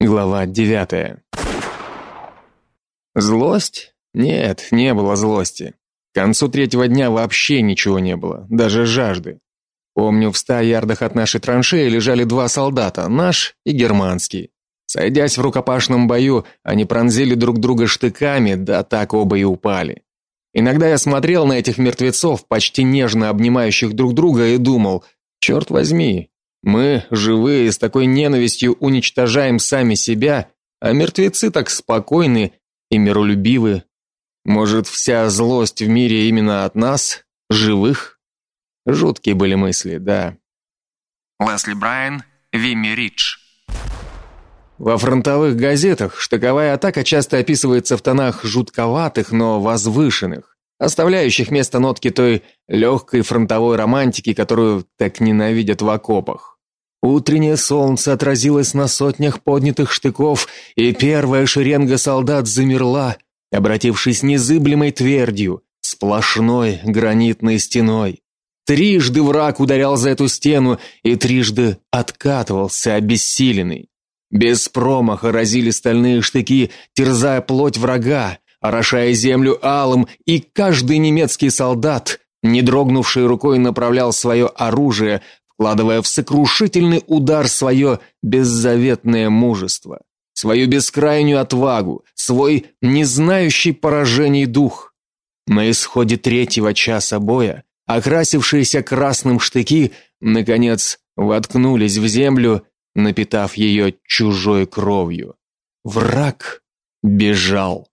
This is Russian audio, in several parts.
Глава девятая. Злость? Нет, не было злости. К концу третьего дня вообще ничего не было, даже жажды. Помню, в ста ярдах от нашей траншеи лежали два солдата, наш и германский. Сойдясь в рукопашном бою, они пронзили друг друга штыками, да так оба и упали. Иногда я смотрел на этих мертвецов, почти нежно обнимающих друг друга, и думал: черт возьми, мы, живые, с такой ненавистью уничтожаем сами себя, а мертвецы так спокойны и миролюбивы. Может, вся злость в мире именно от нас, живых? Жуткие были мысли, да. Лесли Брайан, Вимми Ридж. Во фронтовых газетах штыковая атака часто описывается в тонах жутковатых, но возвышенных, оставляющих место нотки той легкой фронтовой романтики, которую так ненавидят в окопах. Утреннее солнце отразилось на сотнях поднятых штыков, и первая шеренга солдат замерла, обратившись незыблемой твердью, сплошной гранитной стеной. Трижды враг ударял за эту стену и трижды откатывался обессиленный. Без промаха разили стальные штыки, терзая плоть врага, орошая землю алым, и каждый немецкий солдат, не дрогнувший рукой, направлял свое оружие вкладывая в сокрушительный удар свое беззаветное мужество, свою бескрайнюю отвагу, свой не знающий поражений дух. На исходе третьего часа боя окрасившиеся красным штыки наконец воткнулись в землю, напитав ее чужой кровью. Враг бежал.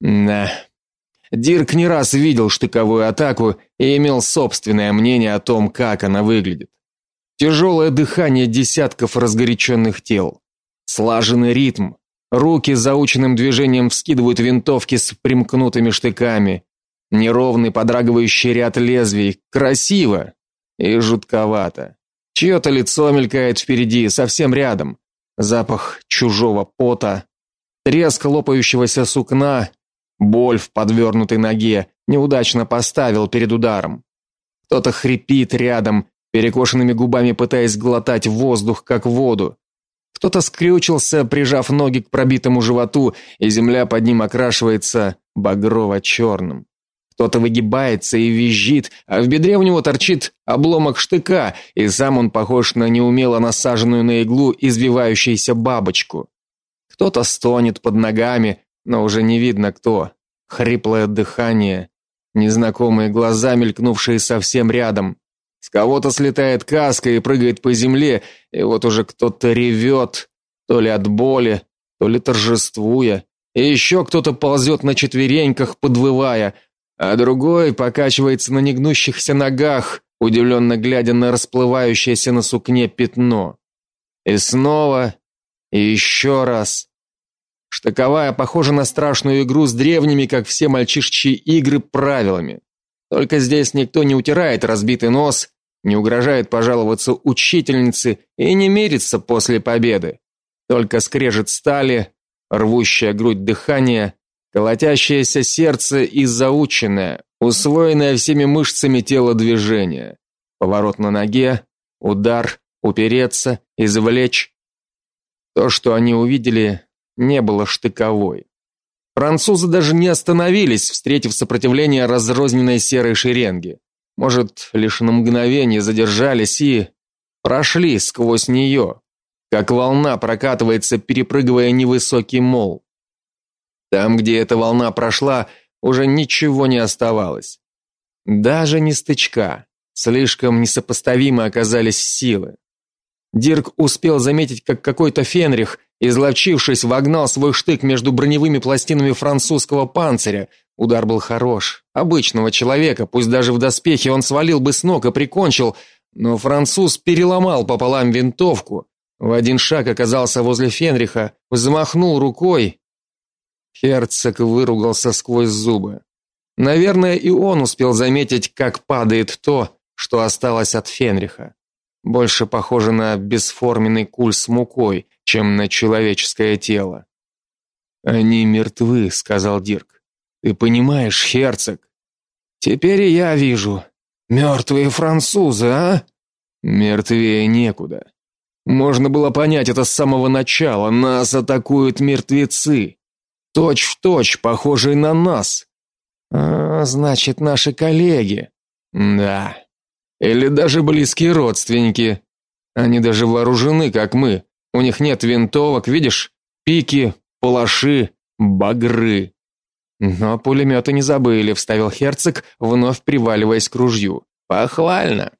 На Дирк не раз видел штыковую атаку и имел собственное мнение о том, как она выглядит. Тяжелое дыхание десятков разгоряченных тел, слаженный ритм, руки заученным движением вскидывают винтовки с примкнутыми штыками, неровный подрагивающий ряд лезвий, красиво и жутковато. Чье-то лицо мелькает впереди, совсем рядом. Запах чужого пота, треск лопающегося сукна, Боль в подвернутой ноге, неудачно поставил перед ударом. Кто-то хрипит рядом, перекошенными губами пытаясь глотать воздух как воду. Кто-то скрючился, прижав ноги к пробитому животу, и земля под ним окрашивается багрово черным Кто-то выгибается и визжит, а в бедре у него торчит обломок штыка, и сам он похож на неумело насаженную на иглу извивающуюся бабочку. Кто-то стонет под ногами, но уже не видно кто. Хриплое дыхание, незнакомые глаза, мелькнувшие совсем рядом. С кого-то слетает каска и прыгает по земле, и вот уже кто-то ревет, то ли от боли, то ли торжествуя. И еще кто-то ползет на четвереньках, подвывая, а другой покачивается на негнущихся ногах, удивленно глядя на расплывающееся на сукне пятно. И снова, и еще раз. Штыковая похожа на страшную игру с древними, как все мальчишечьи игры, правилами. Только здесь никто не утирает разбитый нос, не угрожает пожаловаться учительнице и не мирится после победы. Только скрежет стали, рвущая грудь дыхание, колотящееся сердце и заученное, усвоенное всеми мышцами тело движение. Поворот на ноге, удар, упереться, извлечь. То, что они увидели, не было штыковой. Французы даже не остановились, встретив сопротивление разрозненной серой шеренги. Может, лишь на мгновение задержались и прошли сквозь нее, как волна прокатывается, перепрыгивая невысокий мол. Там, где эта волна прошла, уже ничего не оставалось. Даже не стычка. Слишком несопоставимы оказались силы. Дирк успел заметить, как какой-то Фенрих Изловчившись, вогнал свой штык между броневыми пластинами французского панциря. Удар был хорош. Обычного человека, пусть даже в доспехе, он свалил бы с ног и прикончил, но француз переломал пополам винтовку. В один шаг оказался возле Фенриха, взмахнул рукой. Герцог выругался сквозь зубы. Наверное, и он успел заметить, как падает то, что осталось от Фенриха. Больше похоже на бесформенный куль с мукой, чем на человеческое тело. Они мертвы, сказал Дирк. Ты понимаешь, герцог? Теперь и я вижу. Мертвые французы, а? Мертвее некуда. Можно было понять это с самого начала. Нас атакуют мертвецы. Точь в точь, похожие на нас. А, значит, наши коллеги. Да. Или даже близкие родственники. Они даже вооружены, как мы. У них нет винтовок, видишь? Пики, палаши, багры. Но пулеметы не забыли, вставил Херцог, вновь приваливаясь к ружью. Похвально.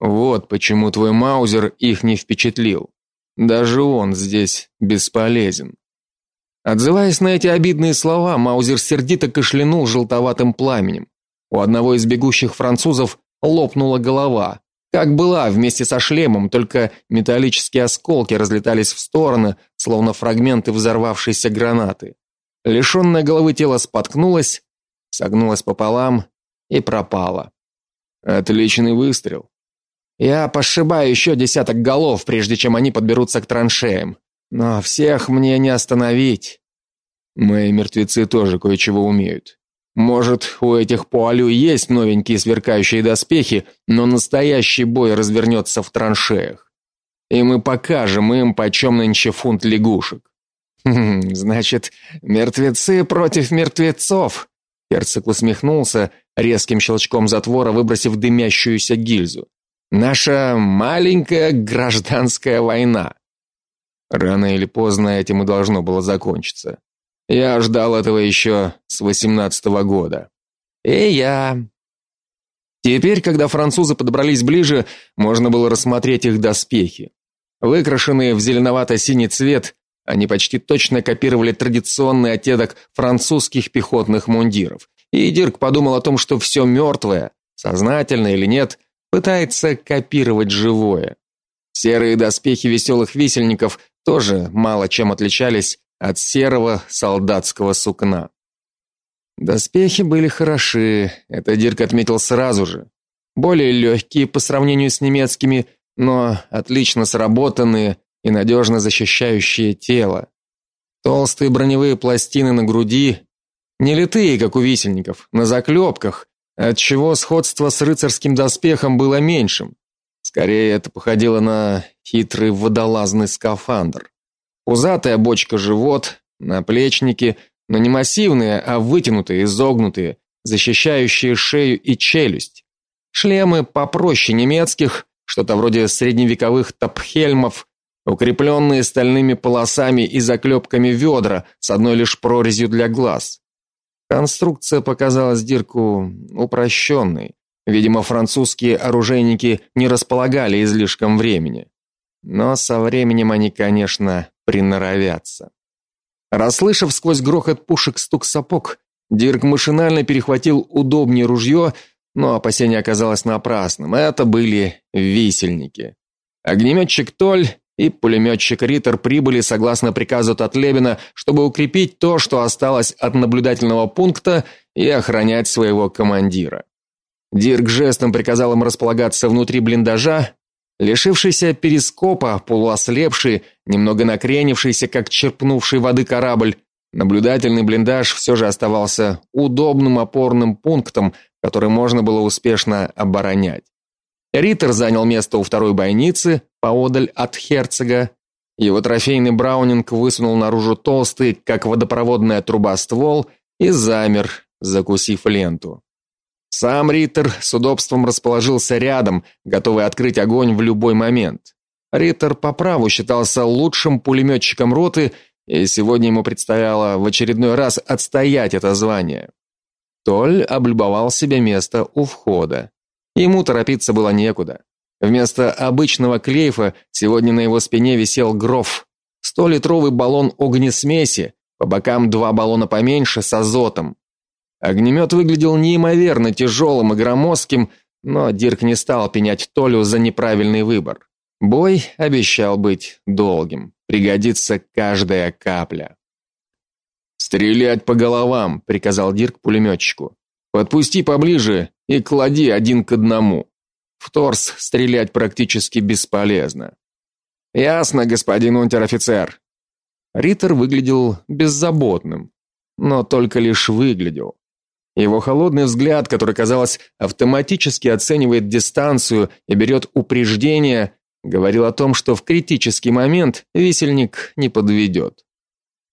Вот почему твой маузер их не впечатлил. Даже он здесь бесполезен. Отзываясь на эти обидные слова, маузер сердито кашлянул желтоватым пламенем. У одного из бегущих французов лопнула голова, как была вместе со шлемом, только металлические осколки разлетались в стороны, словно фрагменты взорвавшейся гранаты. Лишенное головы тело споткнулось, согнулось пополам и пропало. Отличный выстрел. Я пошибаю еще десяток голов, прежде чем они подберутся к траншеям. Но всех мне не остановить. Мои мертвецы тоже кое-чего умеют. Может, у этих пуалю есть новенькие сверкающие доспехи, но настоящий бой развернется в траншеях. И мы покажем им, почем нынче фунт лягушек. Хм, значит, мертвецы против мертвецов. Герцог усмехнулся, резким щелчком затвора выбросив дымящуюся гильзу. Наша маленькая гражданская война. Рано или поздно этим и должно было закончиться. Я ждал этого еще с восемнадцатого года. И я. Теперь, когда французы подобрались ближе, можно было рассмотреть их доспехи. Выкрашенные в зеленовато-синий цвет, они почти точно копировали традиционный оттенок французских пехотных мундиров. И Дирк подумал о том, что все мертвое, сознательно или нет, пытается копировать живое. Серые доспехи веселых висельников тоже мало чем отличались от серого солдатского сукна. Доспехи были хороши, это Дирк отметил сразу же. Более легкие по сравнению с немецкими, но отлично сработанные и надежно защищающие тело. Толстые броневые пластины на груди, не литые, как у висельников, на заклепках, отчего сходство с рыцарским доспехом было меньшим. Скорее это походило на хитрый водолазный скафандр. Пузатая бочка живот, наплечники, но не массивные, а вытянутые, изогнутые, защищающие шею и челюсть. Шлемы попроще немецких, что-то вроде средневековых топхельмов, укрепленные стальными полосами и заклепками ведра с одной лишь прорезью для глаз. Конструкция показалась Дирку упрощенной. Видимо, французские оружейники не располагали излишком времени. Но со временем они, конечно, приноровятся. Расслышав сквозь грохот пушек стук сапог, Дирк машинально перехватил удобнее ружье, но опасение оказалось напрасным. Это были висельники. Огнеметчик Толь и пулеметчик Риттер прибыли согласно приказу Татлебина, чтобы укрепить то, что осталось от наблюдательного пункта и охранять своего командира. Дирк жестом приказал им располагаться внутри блиндажа, лишившийся перископа, полуослепший, немного накренившийся, как черпнувший воды корабль, наблюдательный блиндаж все же оставался удобным опорным пунктом, который можно было успешно оборонять. Риттер занял место у второй бойницы, поодаль от герцога. Его трофейный браунинг высунул наружу толстый, как водопроводная труба, ствол и замер, закусив ленту. Сам Риттер с удобством расположился рядом, готовый открыть огонь в любой момент. Риттер по праву считался лучшим пулеметчиком роты, и сегодня ему предстояло в очередной раз отстоять это звание. Толь облюбовал себе место у входа. Ему торопиться было некуда. Вместо обычного клейфа сегодня на его спине висел гроф. Столитровый баллон огнесмеси, по бокам два баллона поменьше с азотом. Огнемет выглядел неимоверно тяжелым и громоздким, но Дирк не стал пенять Толю за неправильный выбор. Бой обещал быть долгим. Пригодится каждая капля. Стрелять по головам, приказал Дирк пулеметчику. Подпусти поближе и клади один к одному. В торс стрелять практически бесполезно. Ясно, господин унтер-офицер. Риттер выглядел беззаботным, но только лишь выглядел. Его холодный взгляд, который, казалось, автоматически оценивает дистанцию и берет упреждение, говорил о том, что в критический момент висельник не подведет.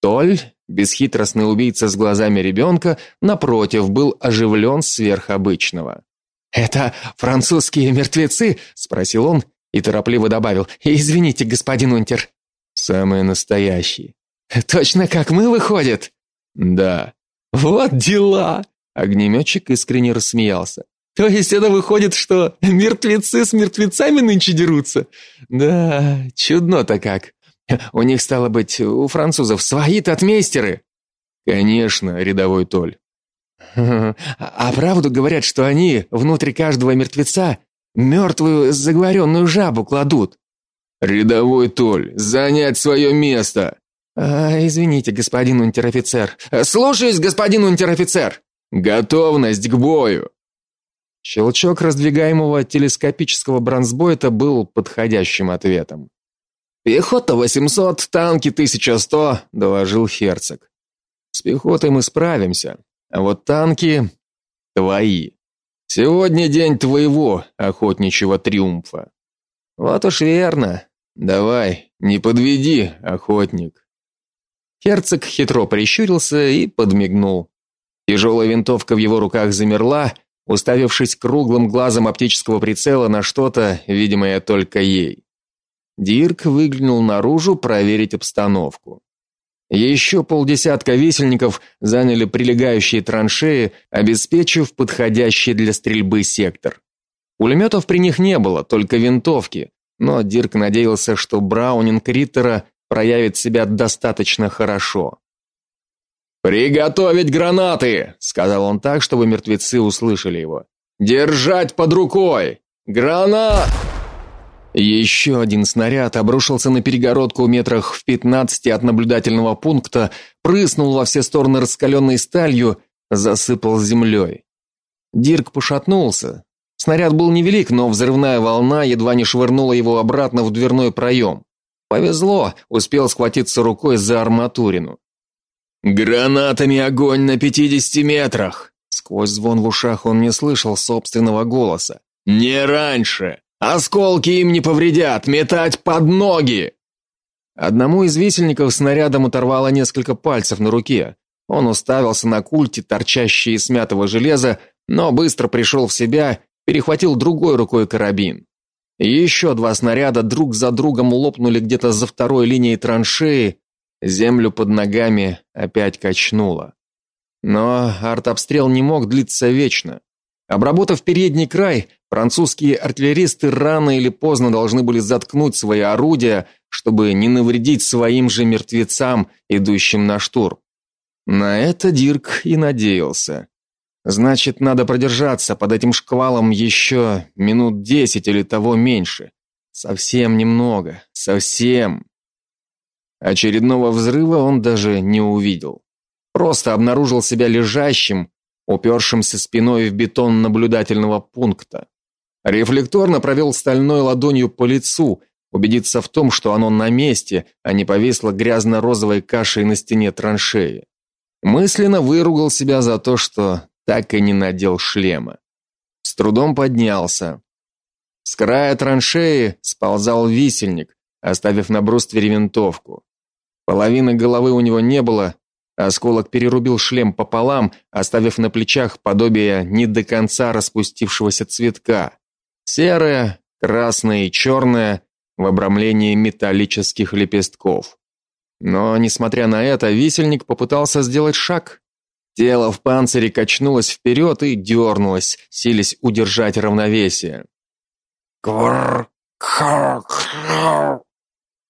Толь, бесхитростный убийца с глазами ребенка, напротив, был оживлен сверх обычного. «Это французские мертвецы?» – спросил он и торопливо добавил. «Извините, господин Унтер». «Самые настоящие». «Точно как мы, выходит?» «Да». «Вот дела!» Огнеметчик искренне рассмеялся. То есть это выходит, что мертвецы с мертвецами нынче дерутся? Да, чудно-то как. У них стало быть, у французов свои татмейстеры. Конечно, рядовой Толь. А правду говорят, что они внутри каждого мертвеца мертвую заговоренную жабу кладут. Рядовой Толь, занять свое место. А, извините, господин унтер-офицер. Слушаюсь, господин унтер-офицер. Готовность к бою. Щелчок раздвигаемого телескопического бронзбойта был подходящим ответом. Пехота 800, танки 1100, доложил Херцог. С пехотой мы справимся, а вот танки твои. Сегодня день твоего охотничьего триумфа. Вот уж верно. Давай, не подведи, охотник. Херцог хитро прищурился и подмигнул. Тяжелая винтовка в его руках замерла, уставившись круглым глазом оптического прицела на что-то, видимое только ей. Дирк выглянул наружу проверить обстановку. Еще полдесятка висельников заняли прилегающие траншеи, обеспечив подходящий для стрельбы сектор. Пулеметов при них не было, только винтовки, но Дирк надеялся, что Браунинг Риттера проявит себя достаточно хорошо. Приготовить гранаты, сказал он так, чтобы мертвецы услышали его. Держать под рукой. Гранат! Еще один снаряд обрушился на перегородку метрах в пятнадцати от наблюдательного пункта, прыснул во все стороны раскаленной сталью, засыпал землей. Дирк пошатнулся. Снаряд был невелик, но взрывная волна едва не швырнула его обратно в дверной проем. Повезло, успел схватиться рукой за арматурину. Гранатами огонь на пятидесяти метрах. Сквозь звон в ушах он не слышал собственного голоса. Не раньше. Осколки им не повредят, метать под ноги. Одному из висельников снарядом оторвало несколько пальцев на руке. Он уставился на культи, торчащие из смятого железа, но быстро пришел в себя, перехватил другой рукой карабин. Еще два снаряда друг за другом лопнули где-то за второй линией траншеи, Землю под ногами опять качнуло. Но артобстрел не мог длиться вечно. Обработав передний край, французские артиллеристы рано или поздно должны были заткнуть свои орудия, чтобы не навредить своим же мертвецам, идущим на штурм. На это Дирк и надеялся. Значит, надо продержаться под этим шквалом еще минут десять или того меньше. Совсем немного, совсем. Очередного взрыва он даже не увидел. Просто обнаружил себя лежащим, упершимся спиной в бетон наблюдательного пункта. Рефлекторно провел стальной ладонью по лицу, убедиться в том, что оно на месте, а не повисло грязно-розовой кашей на стене траншеи. Мысленно выругал себя за то, что так и не надел шлема. С трудом поднялся. С края траншеи сползал висельник, оставив на бруствере винтовку. Половины головы у него не было, осколок перерубил шлем пополам, оставив на плечах подобие не до конца распустившегося цветка. Серое, красное и черное в обрамлении металлических лепестков. Но несмотря на это, висельник попытался сделать шаг. Тело в панцире качнулось вперед и дернулось, силясь удержать равновесие. Квр, кхр, кхр.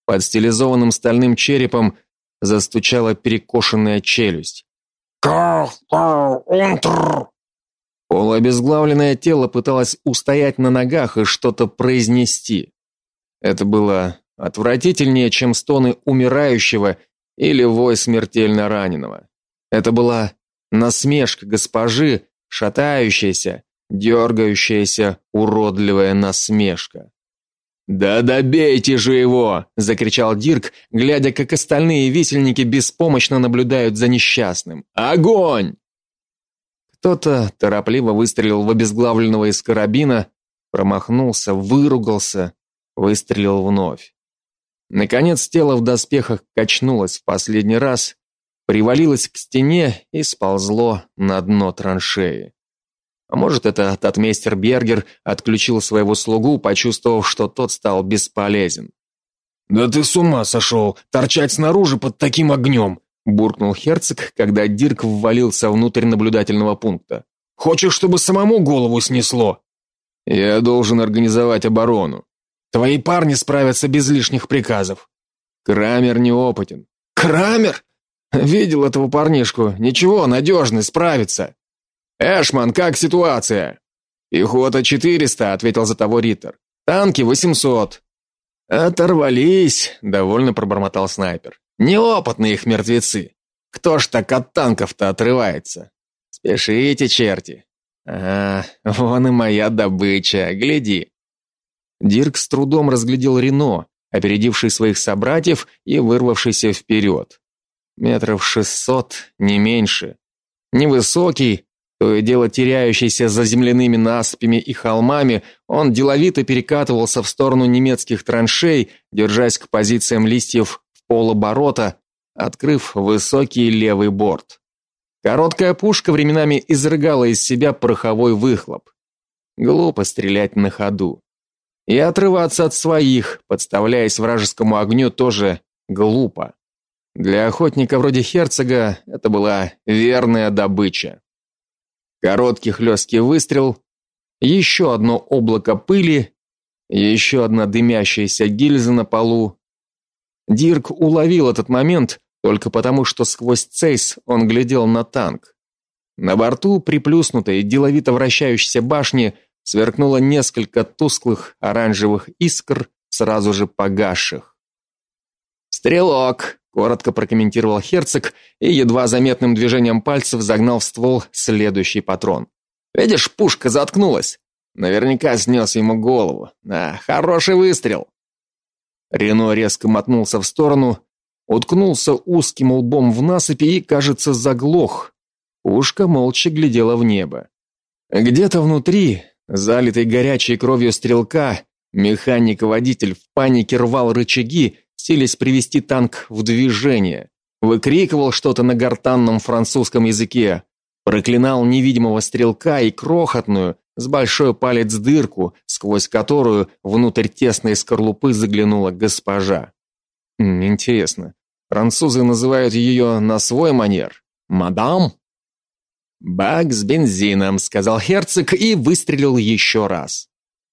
Под стилизованным стальным черепом застучала перекошенная челюсть. Полуобезглавленное тело пыталось устоять на ногах и что-то произнести. Это было отвратительнее, чем стоны умирающего или вой смертельно раненого. Это была насмешка госпожи, шатающаяся, дергающаяся, уродливая насмешка. «Да добейте же его!» – закричал Дирк, глядя, как остальные висельники беспомощно наблюдают за несчастным. «Огонь!» Кто-то торопливо выстрелил в обезглавленного из карабина, промахнулся, выругался, выстрелил вновь. Наконец тело в доспехах качнулось в последний раз, привалилось к стене и сползло на дно траншеи. А может, это татмейстер Бергер отключил своего слугу, почувствовав, что тот стал бесполезен. «Да ты с ума сошел! Торчать снаружи под таким огнем!» буркнул Херцог, когда Дирк ввалился внутрь наблюдательного пункта. «Хочешь, чтобы самому голову снесло?» «Я должен организовать оборону. Твои парни справятся без лишних приказов». «Крамер неопытен». «Крамер?» «Видел этого парнишку. Ничего, надежный, справится». «Эшман, как ситуация?» «Пехота 400», — ответил за того Риттер. «Танки 800». «Оторвались», — довольно пробормотал снайпер. «Неопытные их мертвецы. Кто ж так от танков-то отрывается? Спешите, черти. Ага, вон и моя добыча, гляди». Дирк с трудом разглядел Рено, опередивший своих собратьев и вырвавшийся вперед. Метров шестьсот, не меньше. Невысокий, то и дело теряющийся за земляными насыпями и холмами, он деловито перекатывался в сторону немецких траншей, держась к позициям листьев в полоборота, открыв высокий левый борт. Короткая пушка временами изрыгала из себя пороховой выхлоп. Глупо стрелять на ходу. И отрываться от своих, подставляясь вражескому огню, тоже глупо. Для охотника вроде Херцога это была верная добыча. Короткий хлесткий выстрел, еще одно облако пыли, еще одна дымящаяся гильза на полу. Дирк уловил этот момент только потому, что сквозь цейс он глядел на танк. На борту приплюснутой, деловито вращающейся башни сверкнуло несколько тусклых оранжевых искр, сразу же погасших. Стрелок, коротко прокомментировал Херцог и едва заметным движением пальцев загнал в ствол следующий патрон. Видишь, пушка заткнулась. Наверняка снес ему голову. Да, хороший выстрел. Рено резко мотнулся в сторону, уткнулся узким лбом в насыпи и, кажется, заглох. Пушка молча глядела в небо. Где-то внутри, залитый горячей кровью стрелка, механик-водитель в панике рвал рычаги, силясь привести танк в движение. Выкрикивал что-то на гортанном французском языке, проклинал невидимого стрелка и крохотную, с большой палец дырку, сквозь которую внутрь тесной скорлупы заглянула госпожа. Интересно, французы называют ее на свой манер? Мадам? Бак с бензином, сказал Херцог и выстрелил еще раз.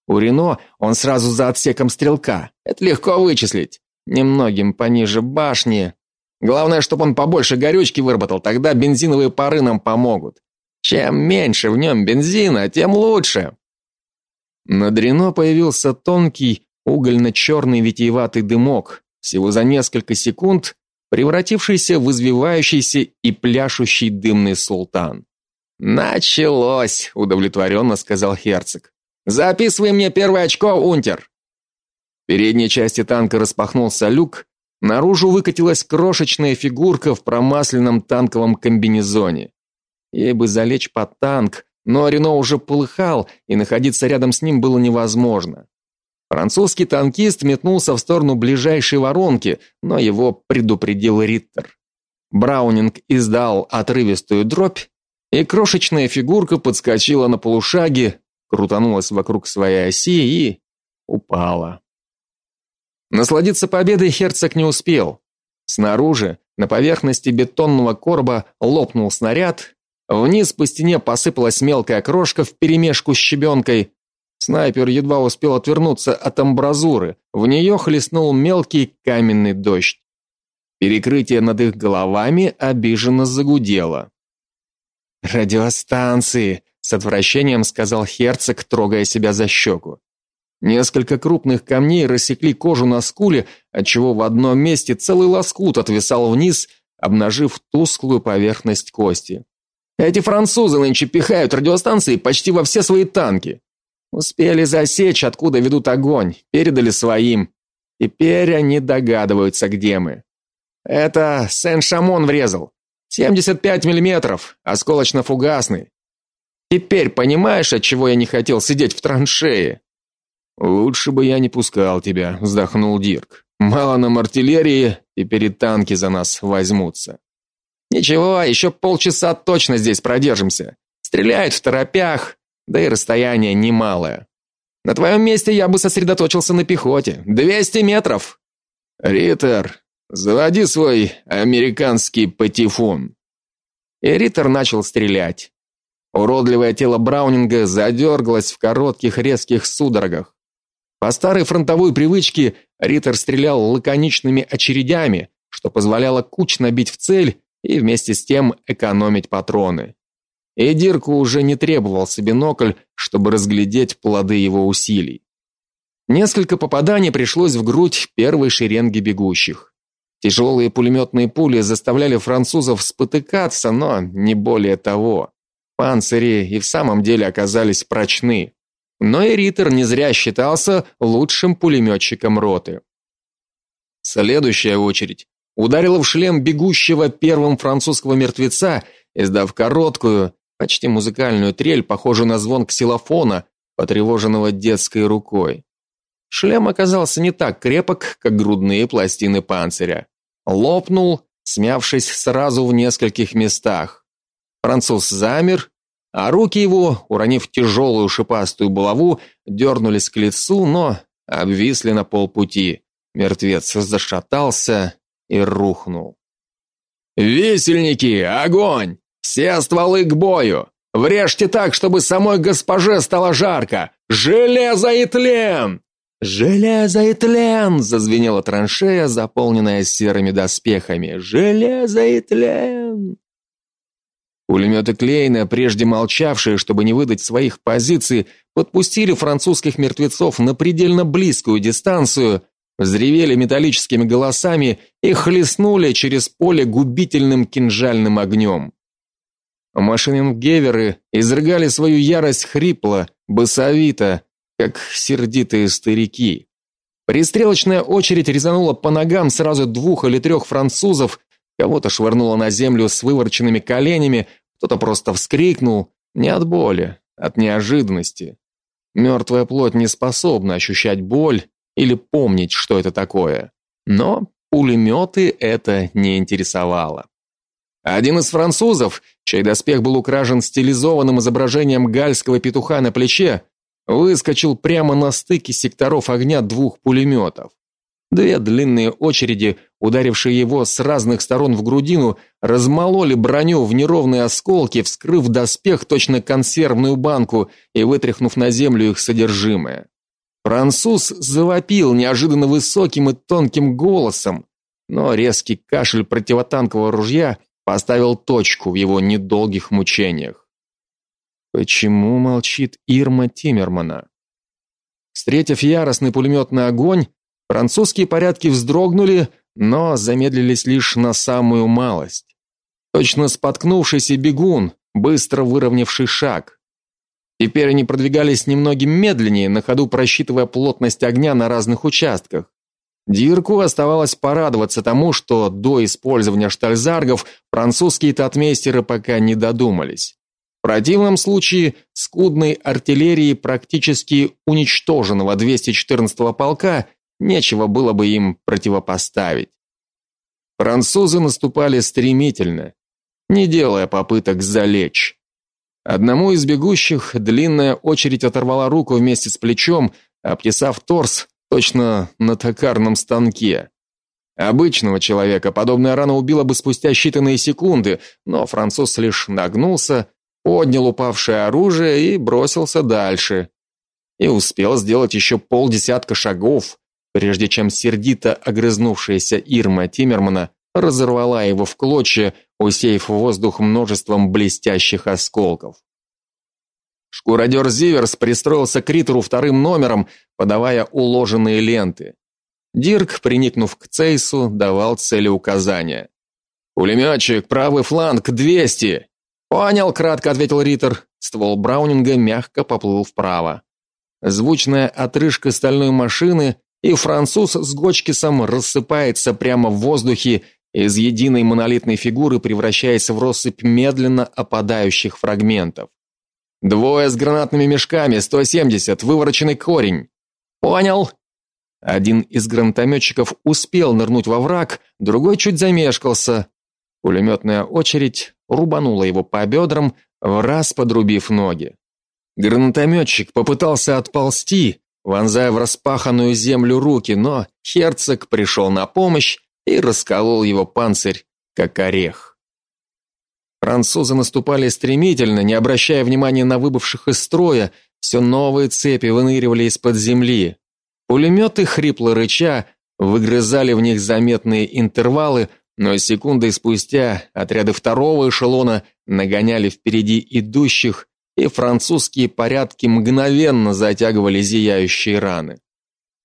У Рено он сразу за отсеком стрелка. Это легко вычислить немногим пониже башни. Главное, чтобы он побольше горючки выработал, тогда бензиновые пары нам помогут. Чем меньше в нем бензина, тем лучше. На дрено появился тонкий угольно-черный витиеватый дымок, всего за несколько секунд превратившийся в извивающийся и пляшущий дымный султан. Началось, удовлетворенно сказал Херцог. Записывай мне первое очко, унтер. В передней части танка распахнулся люк, наружу выкатилась крошечная фигурка в промасленном танковом комбинезоне. Ей бы залечь под танк, но Рено уже полыхал, и находиться рядом с ним было невозможно. Французский танкист метнулся в сторону ближайшей воронки, но его предупредил Риттер. Браунинг издал отрывистую дробь, и крошечная фигурка подскочила на полушаге, крутанулась вокруг своей оси и упала. Насладиться победой Херцог не успел. Снаружи, на поверхности бетонного короба лопнул снаряд, вниз по стене посыпалась мелкая крошка вперемешку с щебенкой. Снайпер едва успел отвернуться от амбразуры, в нее хлестнул мелкий каменный дождь. Перекрытие над их головами обиженно загудело. Радиостанции, с отвращением сказал Херцог, трогая себя за щеку. Несколько крупных камней рассекли кожу на скуле, отчего в одном месте целый лоскут отвисал вниз, обнажив тусклую поверхность кости. Эти французы нынче пихают радиостанции почти во все свои танки. Успели засечь, откуда ведут огонь, передали своим. Теперь они догадываются, где мы. Это Сен-Шамон врезал. 75 миллиметров, осколочно-фугасный. Теперь понимаешь, от чего я не хотел сидеть в траншее? Лучше бы я не пускал тебя, вздохнул Дирк. Мало нам артиллерии, и танки за нас возьмутся. Ничего, еще полчаса точно здесь продержимся. Стреляют в торопях, да и расстояние немалое. На твоем месте я бы сосредоточился на пехоте. 200 метров. Риттер, заводи свой американский патефон. И Риттер начал стрелять. Уродливое тело Браунинга задергалось в коротких резких судорогах. По старой фронтовой привычке Риттер стрелял лаконичными очередями, что позволяло кучно бить в цель и вместе с тем экономить патроны. И Дирку уже не требовался бинокль, чтобы разглядеть плоды его усилий. Несколько попаданий пришлось в грудь первой шеренги бегущих. Тяжелые пулеметные пули заставляли французов спотыкаться, но не более того. Панцири и в самом деле оказались прочны. Но и Риттер не зря считался лучшим пулеметчиком роты. Следующая очередь ударила в шлем бегущего первым французского мертвеца, издав короткую, почти музыкальную трель, похожую на звон ксилофона, потревоженного детской рукой. Шлем оказался не так крепок, как грудные пластины панциря. Лопнул, смявшись сразу в нескольких местах. Француз замер, а руки его, уронив тяжелую шипастую булаву, дернулись к лицу, но обвисли на полпути. Мертвец зашатался и рухнул. Весельники, огонь! Все стволы к бою! Врежьте так, чтобы самой госпоже стало жарко! Железо и тлен! Железо и тлен! зазвенела траншея, заполненная серыми доспехами. Железо и тлен! Пулеметы Клейна, прежде молчавшие, чтобы не выдать своих позиций, подпустили французских мертвецов на предельно близкую дистанцию, взревели металлическими голосами и хлестнули через поле губительным кинжальным огнем. Машиненгеверы изрыгали свою ярость хрипло, басовито, как сердитые старики. Пристрелочная очередь резанула по ногам сразу двух или трех французов, кого-то швырнуло на землю с вывороченными коленями, кто-то просто вскрикнул, не от боли, от неожиданности. Мертвая плоть не способна ощущать боль или помнить, что это такое. Но пулеметы это не интересовало. Один из французов, чей доспех был украшен стилизованным изображением гальского петуха на плече, выскочил прямо на стыке секторов огня двух пулеметов. Две длинные очереди, ударившие его с разных сторон в грудину, размололи броню в неровные осколки, вскрыв доспех точно консервную банку и вытряхнув на землю их содержимое. Француз завопил неожиданно высоким и тонким голосом, но резкий кашель противотанкового ружья поставил точку в его недолгих мучениях. Почему молчит Ирма Тиммермана? Встретив яростный пулеметный огонь, французские порядки вздрогнули, но замедлились лишь на самую малость. Точно споткнувшийся бегун, быстро выровнявший шаг. Теперь они продвигались немногим медленнее, на ходу просчитывая плотность огня на разных участках. Дирку оставалось порадоваться тому, что до использования штальзаргов французские татмейстеры пока не додумались противном случае скудной артиллерии практически уничтоженного 214-го полка нечего было бы им противопоставить. Французы наступали стремительно, не делая попыток залечь. Одному из бегущих длинная очередь оторвала руку вместе с плечом, обтесав торс точно на токарном станке. Обычного человека подобная рана убила бы спустя считанные секунды, но француз лишь нагнулся, поднял упавшее оружие и бросился дальше. И успел сделать еще полдесятка шагов, прежде чем сердито огрызнувшаяся Ирма Тиммермана разорвала его в клочья, усеяв воздух множеством блестящих осколков. Шкуродер Зиверс пристроился к Ритеру вторым номером, подавая уложенные ленты. Дирк, приникнув к Цейсу, давал цели указания. «Пулеметчик, правый фланг, 200! Понял, кратко ответил Риттер. Ствол Браунинга мягко поплыл вправо. Звучная отрыжка стальной машины, и француз с Гочкисом рассыпается прямо в воздухе, из единой монолитной фигуры превращаясь в россыпь медленно опадающих фрагментов. Двое с гранатными мешками, 170, вывороченный корень. Понял. Один из гранатометчиков успел нырнуть во враг, другой чуть замешкался. Пулеметная очередь рубанула его по бедрам, в раз подрубив ноги. Гранатометчик попытался отползти, вонзая в распаханную землю руки, но Херцог пришел на помощь и расколол его панцирь как орех. Французы наступали стремительно, не обращая внимания на выбывших из строя, все новые цепи выныривали из-под земли. Пулеметы, хрипло рыча, выгрызали в них заметные интервалы, но секундой спустя отряды второго эшелона нагоняли впереди идущих, и французские порядки мгновенно затягивали зияющие раны.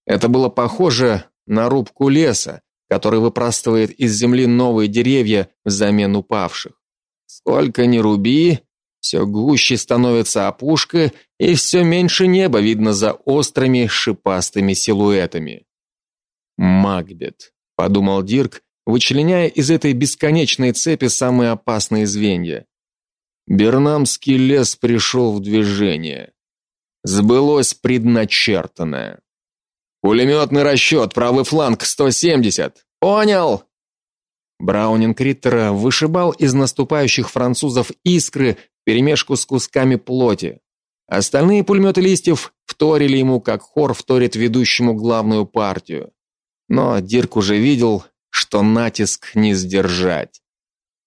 Это было похоже на рубку леса, который выпрастывает из земли новые деревья взамен упавших. Сколько ни руби, все гуще становится опушка, и все меньше неба видно за острыми шипастыми силуэтами. Макбет, подумал Дирк, вычленяя из этой бесконечной цепи самые опасные звенья. Бернамский лес пришел в движение. Сбылось предначертанное. Пулеметный расчет, правый фланг 170. Понял. Браунинг Риттера вышибал из наступающих французов искры вперемешку с кусками плоти. Остальные пулеметы листьев вторили ему, как хор вторит ведущему главную партию. Но Дирк уже видел, что натиск не сдержать.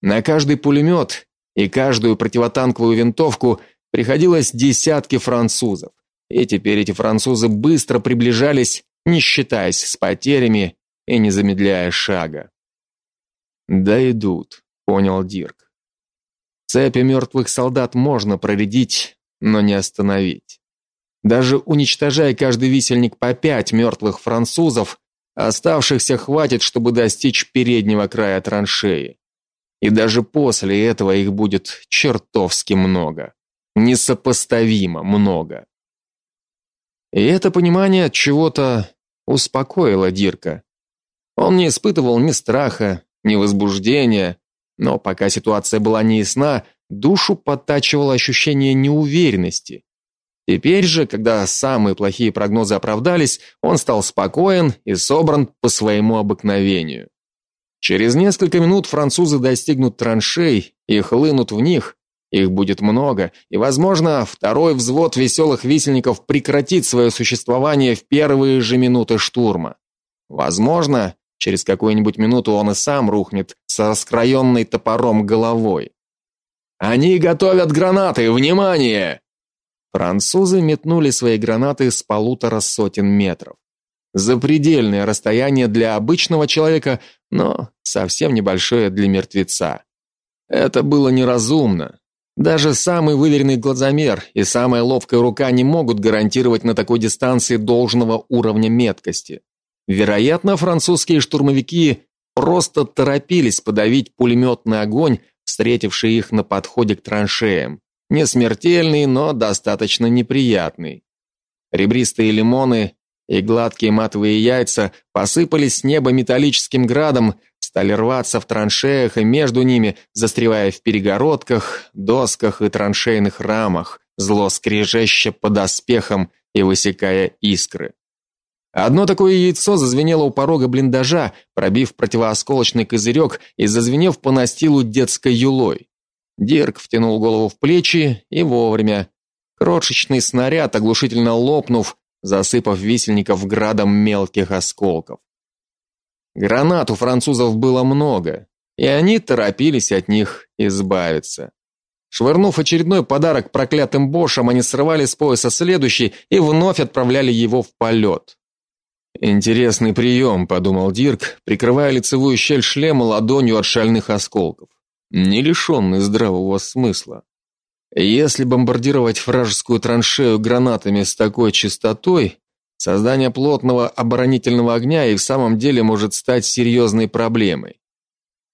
На каждый пулемет и каждую противотанковую винтовку приходилось десятки французов. И теперь эти французы быстро приближались, не считаясь с потерями и не замедляя шага. Да идут, понял Дирк. Цепи мертвых солдат можно проредить, но не остановить. Даже уничтожая каждый висельник по пять мертвых французов, оставшихся хватит, чтобы достичь переднего края траншеи. И даже после этого их будет чертовски много. Несопоставимо много. И это понимание чего-то успокоило Дирка. Он не испытывал ни страха, ни возбуждения, но пока ситуация была неясна, душу подтачивало ощущение неуверенности. Теперь же, когда самые плохие прогнозы оправдались, он стал спокоен и собран по своему обыкновению. Через несколько минут французы достигнут траншей и хлынут в них, их будет много, и, возможно, второй взвод веселых висельников прекратит свое существование в первые же минуты штурма. Возможно, через какую-нибудь минуту он и сам рухнет с раскроенной топором головой. Они готовят гранаты, внимание! Французы метнули свои гранаты с полутора сотен метров. Запредельное расстояние для обычного человека, но совсем небольшое для мертвеца. Это было неразумно. Даже самый выверенный глазомер и самая ловкая рука не могут гарантировать на такой дистанции должного уровня меткости. Вероятно, французские штурмовики просто торопились подавить пулеметный огонь, встретивший их на подходе к траншеям. Не смертельный, но достаточно неприятный. Ребристые лимоны и гладкие матовые яйца посыпались с неба металлическим градом, стали рваться в траншеях и между ними, застревая в перегородках, досках и траншейных рамах, зло скрежеща по доспехам и высекая искры. Одно такое яйцо зазвенело у порога блиндажа, пробив противоосколочный козырек и зазвенев по настилу детской юлой. Дирк втянул голову в плечи и вовремя. Крошечный снаряд, оглушительно лопнув, засыпав висельников градом мелких осколков. Гранат у французов было много, и они торопились от них избавиться. Швырнув очередной подарок проклятым бошам, они срывали с пояса следующий и вновь отправляли его в полет. Интересный прием», — подумал Дирк, прикрывая лицевую щель шлема ладонью от шальных осколков. Не лишенный здравого смысла. Если бомбардировать вражескую траншею гранатами с такой частотой, Создание плотного оборонительного огня и в самом деле может стать серьезной проблемой.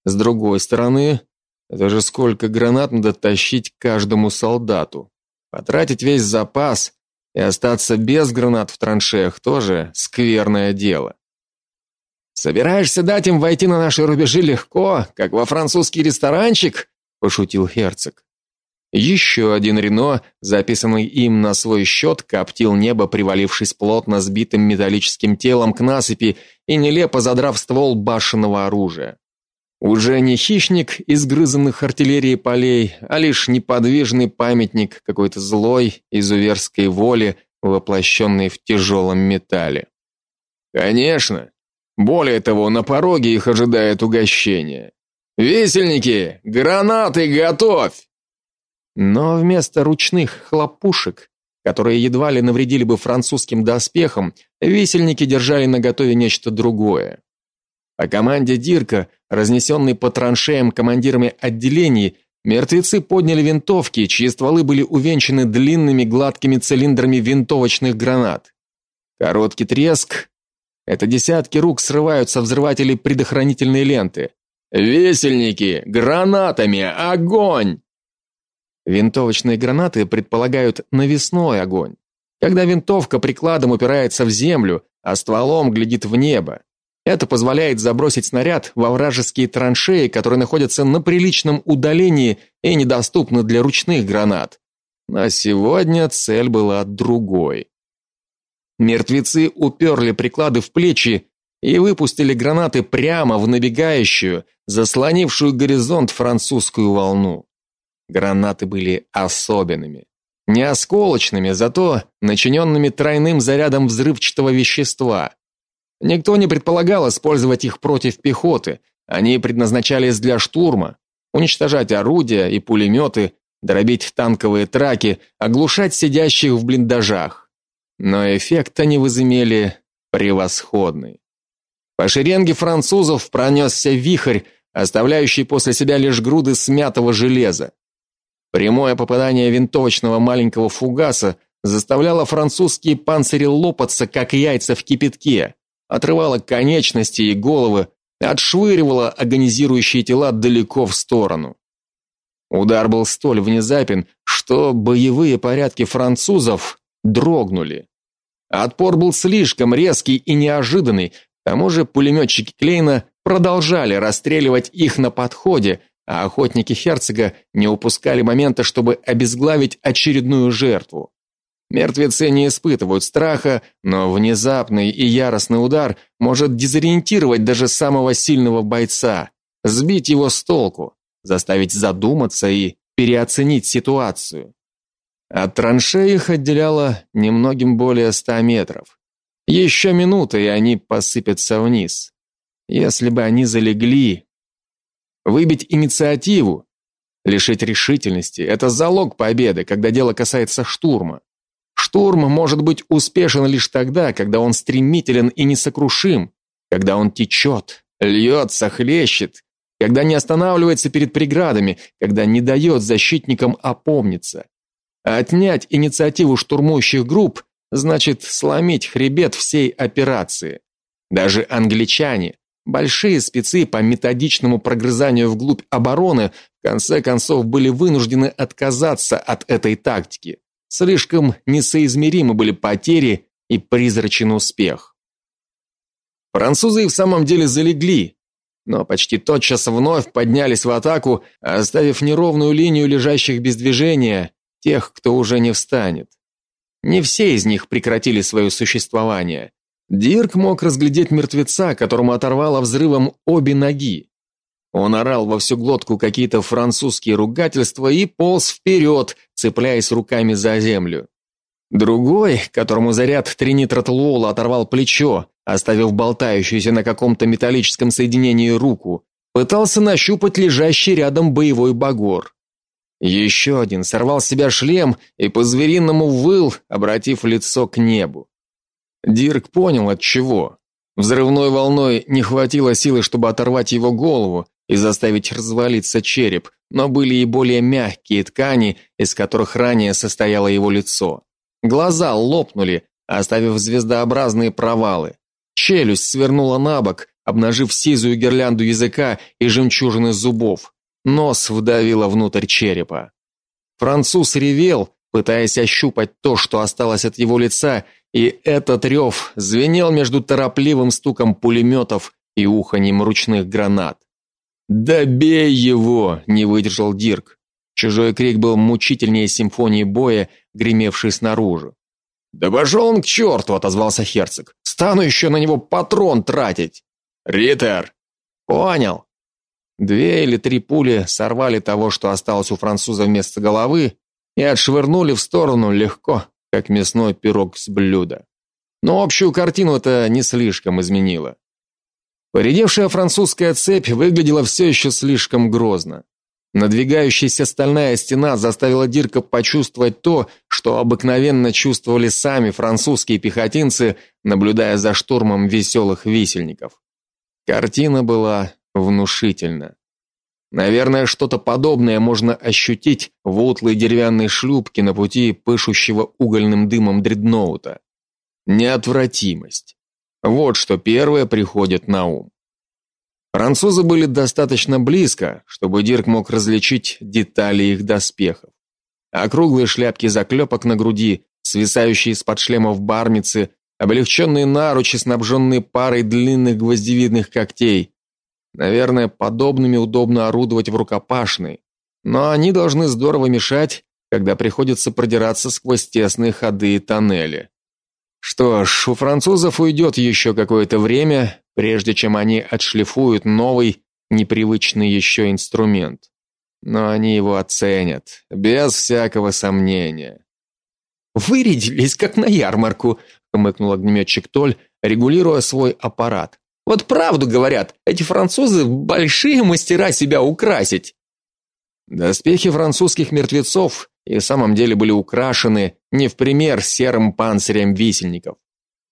С другой стороны, это же сколько гранат надо тащить каждому солдату. Потратить весь запас и остаться без гранат в траншеях тоже скверное дело. Собираешься дать им войти на наши рубежи легко, как во французский ресторанчик? пошутил герцог. Еще один Рено, записанный им на свой счет, коптил небо, привалившись плотно сбитым металлическим телом к насыпи и нелепо задрав ствол башенного оружия. Уже не хищник изгрызанных артиллерией полей, а лишь неподвижный памятник какой-то злой изуверской воли, воплощенной в тяжелом металле. Конечно. Более того, на пороге их ожидает угощение. Весельники, гранаты готовь. Но вместо ручных хлопушек, которые едва ли навредили бы французским доспехам, весельники держали наготове нечто другое. По команде Дирка, разнесенной по траншеям командирами отделений, мертвецы подняли винтовки, чьи стволы были увенчаны длинными гладкими цилиндрами винтовочных гранат. Короткий треск это десятки рук срывают со взрывателей предохранительные ленты. Весельники, гранатами, огонь! Винтовочные гранаты предполагают навесной огонь, когда винтовка прикладом упирается в землю, а стволом глядит в небо. Это позволяет забросить снаряд во вражеские траншеи, которые находятся на приличном удалении и недоступны для ручных гранат. На сегодня цель была другой. Мертвецы уперли приклады в плечи и выпустили гранаты прямо в набегающую, заслонившую горизонт французскую волну. Гранаты были особенными, не осколочными, зато начиненными тройным зарядом взрывчатого вещества. Никто не предполагал использовать их против пехоты. Они предназначались для штурма, уничтожать орудия и пулеметы, дробить танковые траки, оглушать сидящих в блиндажах. Но эффект они возымели превосходный. По шеренге французов пронесся вихрь, оставляющий после себя лишь груды смятого железа. Прямое попадание винтовочного маленького фугаса заставляло французские панцири лопаться, как яйца в кипятке отрывала конечности и головы, отшвыривала агонизирующие тела далеко в сторону. Удар был столь внезапен, что боевые порядки французов дрогнули. Отпор был слишком резкий и неожиданный, к тому же пулеметчики Клейна продолжали расстреливать их на подходе, а охотники Херцога не упускали момента, чтобы обезглавить очередную жертву. Мертвецы не испытывают страха, но внезапный и яростный удар может дезориентировать даже самого сильного бойца, сбить его с толку, заставить задуматься и переоценить ситуацию. От траншеи их отделяло немногим более ста метров. Еще минута, и они посыпятся вниз. Если бы они залегли, выбить инициативу, лишить решительности это залог победы, когда дело касается штурма. Штурм может быть успешен лишь тогда, когда он стремителен и несокрушим, когда он течет, льется, хлещет, когда не останавливается перед преградами, когда не дает защитникам опомниться. Отнять инициативу штурмующих групп значит сломить хребет всей операции. Даже англичане, большие спецы по методичному прогрызанию вглубь обороны, в конце концов были вынуждены отказаться от этой тактики. Слишком несоизмеримы были потери и призрачный успех. Французы и в самом деле залегли, но почти тотчас вновь поднялись в атаку, оставив неровную линию лежащих без движения, тех, кто уже не встанет. Не все из них прекратили свое существование. Дирк мог разглядеть мертвеца, которому оторвало взрывом обе ноги. Он орал во всю глотку какие-то французские ругательства и полз вперед, цепляясь руками за землю. Другой, которому заряд тринитротлуола оторвал плечо, оставив болтающуюся на каком-то металлическом соединении руку, пытался нащупать лежащий рядом боевой багор. Еще один сорвал с себя шлем и по-звериному выл, обратив лицо к небу. Дирк понял от чего. Взрывной волной не хватило силы, чтобы оторвать его голову, и заставить развалиться череп, но были и более мягкие ткани, из которых ранее состояло его лицо. Глаза лопнули, оставив звездообразные провалы. Челюсть свернула на бок, обнажив сизую гирлянду языка и жемчужины зубов. Нос вдавило внутрь черепа. Француз ревел, пытаясь ощупать то, что осталось от его лица, и этот рев звенел между торопливым стуком пулеметов и уханьем ручных гранат. «Добей его!» – не выдержал Дирк. Чужой крик был мучительнее симфонии боя, гремевшей снаружи. "Да пошел он к черту!» — отозвался герцог. "Стану еще на него патрон тратить". "Риттер!" "Понял". Две или три пули сорвали того, что осталось у француза вместо головы, и отшвырнули в сторону легко, как мясной пирог с блюда. Но общую картину это не слишком изменило. Поредевшая французская цепь выглядела все еще слишком грозно. Надвигающаяся стальная стена заставила Дирка почувствовать то, что обыкновенно чувствовали сами французские пехотинцы, наблюдая за штурмом веселых висельников. Картина была внушительна. Наверное, что-то подобное можно ощутить в утлой деревянной шлюпке на пути пышущего угольным дымом дредноута. Неотвратимость. Вот что первое приходит на ум. Французы были достаточно близко, чтобы Дирк мог различить детали их доспехов. Округлые шляпки заклепок на груди, свисающие из-под шлемов бармицы, облегченные наручи, снабженные парой длинных гвоздевидных когтей. Наверное, подобными удобно орудовать в рукопашной, но они должны здорово мешать, когда приходится продираться сквозь тесные ходы и тоннели. Что ж, у французов уйдет еще какое-то время, прежде чем они отшлифуют новый, непривычный еще инструмент. Но они его оценят, без всякого сомнения. Вырядились как на ярмарку, хмыкнул огнеметчик Толь, регулируя свой аппарат. Вот правду говорят, эти французы большие мастера себя украсить. Доспехи французских мертвецов и в самом деле были украшены не в пример серым панцирем висельников.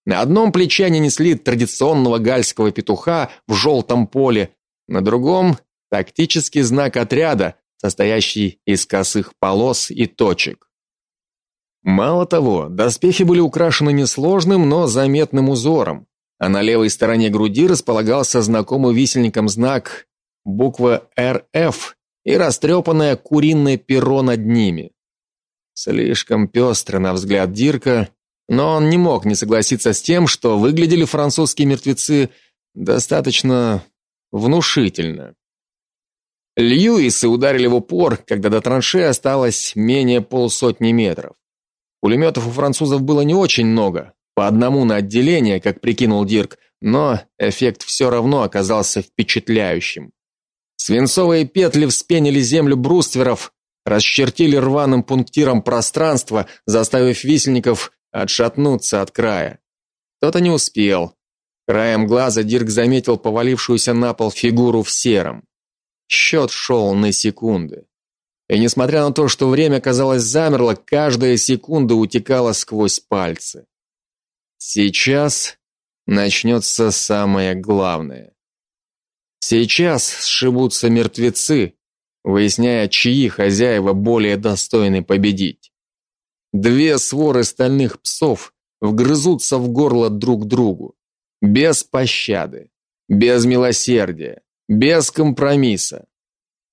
На одном плече они несли традиционного гальского петуха в желтом поле, на другом тактический знак отряда, состоящий из косых полос и точек. Мало того, доспехи были украшены несложным, но заметным узором, а на левой стороне груди располагался знакомый висельникам знак буква РФ и растрепанное куриное перо над ними. Слишком пестро на взгляд Дирка, но он не мог не согласиться с тем, что выглядели французские мертвецы достаточно внушительно. Льюисы ударили в упор, когда до траншеи осталось менее полсотни метров. Пулеметов у французов было не очень много, по одному на отделение, как прикинул Дирк, но эффект все равно оказался впечатляющим. Свинцовые петли вспенили землю брустверов, расчертили рваным пунктиром пространство, заставив висельников отшатнуться от края. Кто-то не успел. Краем глаза Дирк заметил повалившуюся на пол фигуру в сером. Счет шел на секунды. И несмотря на то, что время казалось замерло, каждая секунда утекала сквозь пальцы. Сейчас начнется самое главное. Сейчас сшибутся мертвецы, выясняя, чьи хозяева более достойны победить. Две своры стальных псов вгрызутся в горло друг другу, без пощады, без милосердия, без компромисса.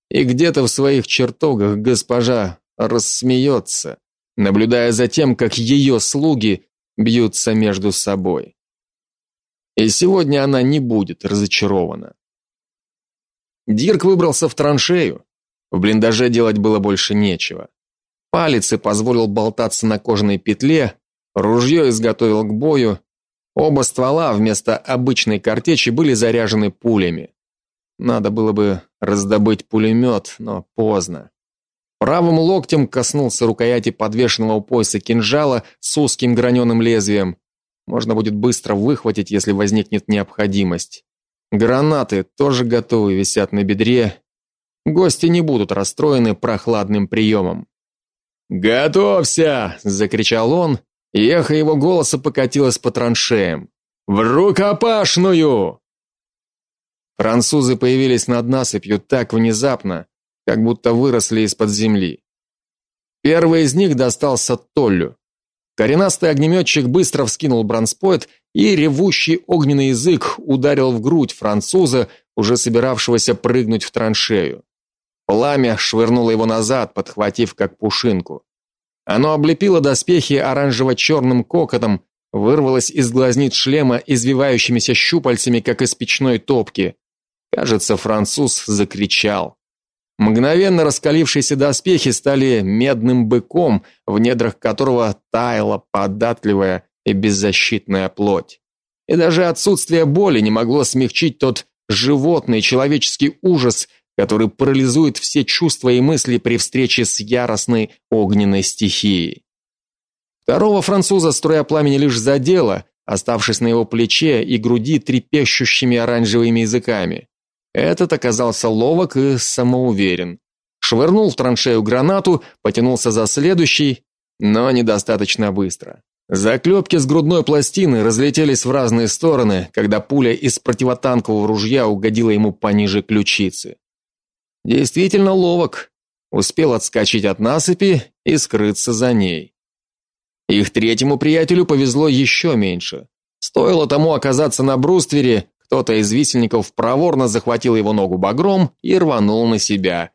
И где-то в своих чертогах госпожа рассмеется, наблюдая за тем, как ее слуги бьются между собой. И сегодня она не будет разочарована. Дирк выбрался в траншею, в блиндаже делать было больше нечего. Палец и позволил болтаться на кожаной петле, ружье изготовил к бою. Оба ствола вместо обычной картечи были заряжены пулями. Надо было бы раздобыть пулемет, но поздно. Правым локтем коснулся рукояти подвешенного у пояса кинжала с узким граненым лезвием. Можно будет быстро выхватить, если возникнет необходимость. Гранаты тоже готовы, висят на бедре, Гости не будут расстроены прохладным приемом. "Готовься!" закричал он, и эхо его голоса покатилось по траншеям. "В рукопашную!" Французы появились над насыпью так внезапно, как будто выросли из-под земли. Первый из них достался Толлю. Коренастый огнеметчик быстро вскинул бронспойт, и ревущий огненный язык ударил в грудь француза, уже собиравшегося прыгнуть в траншею. Пламя швырнуло его назад, подхватив как пушинку. Оно облепило доспехи оранжево черным кокотом, вырвалось из глазниц шлема извивающимися щупальцами, как из печной топки. Кажется, француз закричал. Мгновенно раскалившиеся доспехи стали медным быком, в недрах которого таяла податливая и беззащитная плоть. И даже отсутствие боли не могло смягчить тот животный человеческий ужас, который парализует все чувства и мысли при встрече с яростной огненной стихией. Второго француза струя пламени лишь задела, оставшись на его плече и груди трепещущими оранжевыми языками. Этот оказался ловок и самоуверен. Швырнул в траншею гранату, потянулся за следующий, но недостаточно быстро. Заклепки с грудной пластины разлетелись в разные стороны, когда пуля из противотанкового ружья угодила ему пониже ключицы. Действительно ловок. Успел отскочить от насыпи и скрыться за ней. Их третьему приятелю повезло еще меньше. Стоило тому оказаться на бруствере, кто-то из висельников проворно захватил его ногу багром и рванул на себя.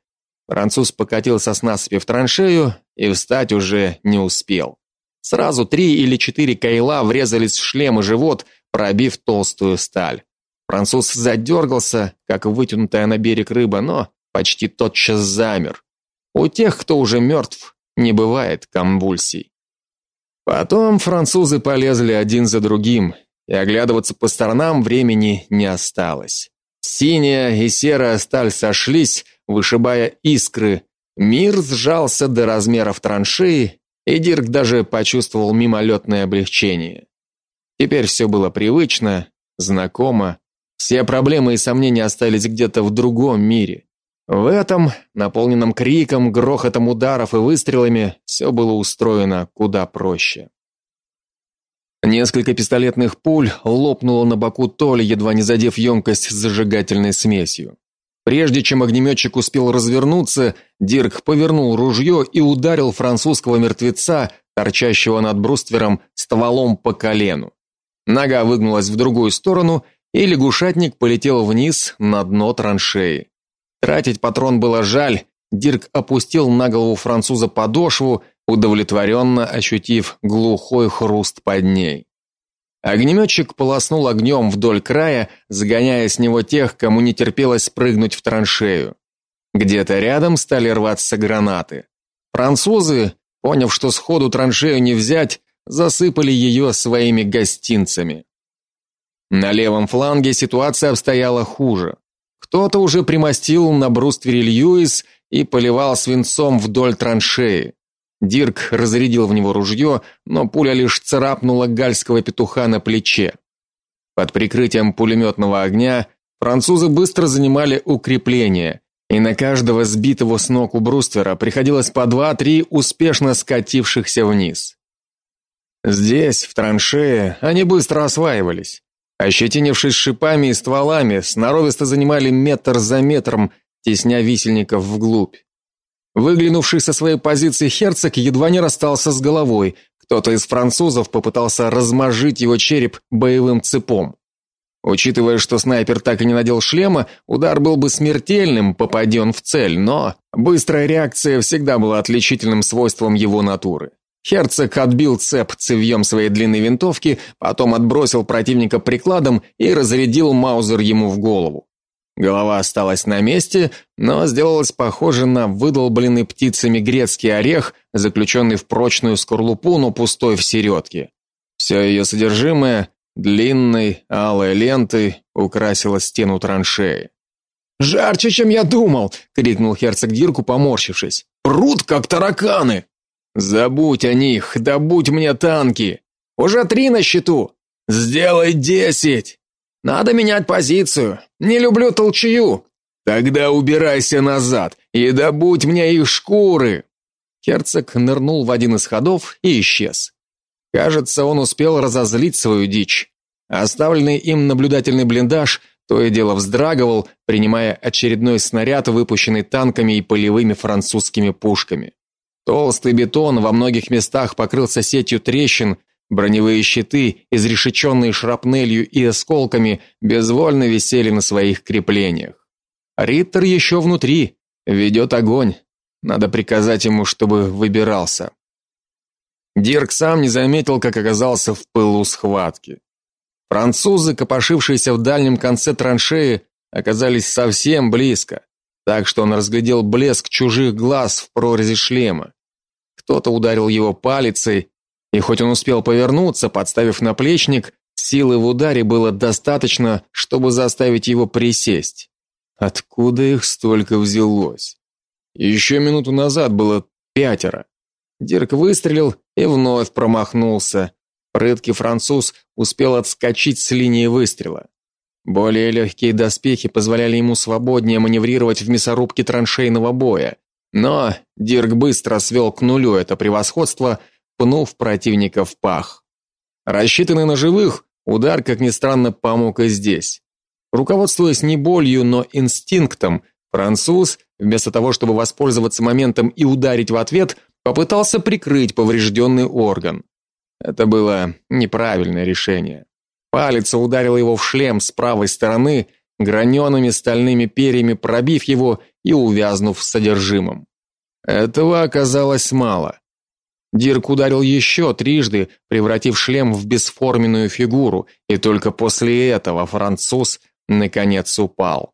Француз покатился с насыпи в траншею и встать уже не успел. Сразу три или четыре кайла врезались в шлем и живот, пробив толстую сталь. Француз задергался, как вытянутая на берег рыба, но почти тотчас замер. У тех, кто уже мертв, не бывает конвульсий. Потом французы полезли один за другим, и оглядываться по сторонам времени не осталось. Синяя и серая сталь сошлись, вышибая искры. Мир сжался до размеров траншеи, и Дирк даже почувствовал мимолетное облегчение. Теперь все было привычно, знакомо. Все проблемы и сомнения остались где-то в другом мире. В этом, наполненном криком, грохотом ударов и выстрелами, все было устроено куда проще. Несколько пистолетных пуль лопнуло на боку Толи, едва не задев емкость с зажигательной смесью. Прежде чем огнеметчик успел развернуться, Дирк повернул ружье и ударил французского мертвеца, торчащего над бруствером, стволом по колену. Нога выгнулась в другую сторону, и лягушатник полетел вниз на дно траншеи. Тратить патрон было жаль. Дирк опустил на голову француза подошву удовлетворенно ощутив глухой хруст под ней. Огнеметчик полоснул огнем вдоль края, загоняя с него тех, кому не терпелось спрыгнуть в траншею. Где-то рядом стали рваться гранаты. Французы, поняв, что сходу траншею не взять, засыпали ее своими гостинцами. На левом фланге ситуация обстояла хуже. Кто-то уже примостил на бруствере Льюис и поливал свинцом вдоль траншеи. Дирк разрядил в него ружье, но пуля лишь царапнула гальского петуха на плече. Под прикрытием пулеметного огня французы быстро занимали укрепления, и на каждого сбитого с ног у бруствера приходилось по два-три успешно скатившихся вниз. Здесь, в траншее, они быстро осваивались. Ощетинившись шипами и стволами, сноровисто занимали метр за метром, тесня висельников вглубь. Выглянувший со своей позиции Херцог едва не расстался с головой. Кто-то из французов попытался размажить его череп боевым цепом. Учитывая, что снайпер так и не надел шлема, удар был бы смертельным, попади он в цель, но быстрая реакция всегда была отличительным свойством его натуры. Херцог отбил цеп цевьем своей длинной винтовки, потом отбросил противника прикладом и разрядил маузер ему в голову. Голова осталась на месте, но сделалась похожа на выдолбленный птицами грецкий орех, заключенный в прочную скорлупу, но пустой в середке. Все ее содержимое длинной алой лентой украсило стену траншеи. «Жарче, чем я думал!» — крикнул герцог Дирку, поморщившись. «Прут, как тараканы!» «Забудь о них, добудь мне танки! Уже три на счету! Сделай десять!» Надо менять позицию. Не люблю толчью. Тогда убирайся назад и добудь мне их шкуры. Герцог нырнул в один из ходов и исчез. Кажется, он успел разозлить свою дичь. Оставленный им наблюдательный блиндаж то и дело вздрагивал, принимая очередной снаряд, выпущенный танками и полевыми французскими пушками. Толстый бетон во многих местах покрылся сетью трещин, Броневые щиты, изрешеченные шрапнелью и осколками, безвольно висели на своих креплениях. Риттер еще внутри, ведет огонь. Надо приказать ему, чтобы выбирался. Дирк сам не заметил, как оказался в пылу схватки. Французы, копошившиеся в дальнем конце траншеи, оказались совсем близко. так что он разглядел блеск чужих глаз в прорези шлема. Кто-то ударил его палицей, и хоть он успел повернуться, подставив наплечник, силы в ударе было достаточно, чтобы заставить его присесть. Откуда их столько взялось? Еще минуту назад было пятеро. Дирк выстрелил и вновь промахнулся. Прыткий француз успел отскочить с линии выстрела. Более легкие доспехи позволяли ему свободнее маневрировать в мясорубке траншейного боя. Но Дирк быстро свел к нулю это превосходство, пнув противника в пах. Рассчитанный на живых, удар, как ни странно, помог и здесь. Руководствуясь не болью, но инстинктом, француз, вместо того, чтобы воспользоваться моментом и ударить в ответ, попытался прикрыть поврежденный орган. Это было неправильное решение. Палец ударил его в шлем с правой стороны, гранеными стальными перьями пробив его и увязнув в содержимом. Этого оказалось мало. Дирк ударил еще трижды, превратив шлем в бесформенную фигуру, и только после этого француз наконец упал.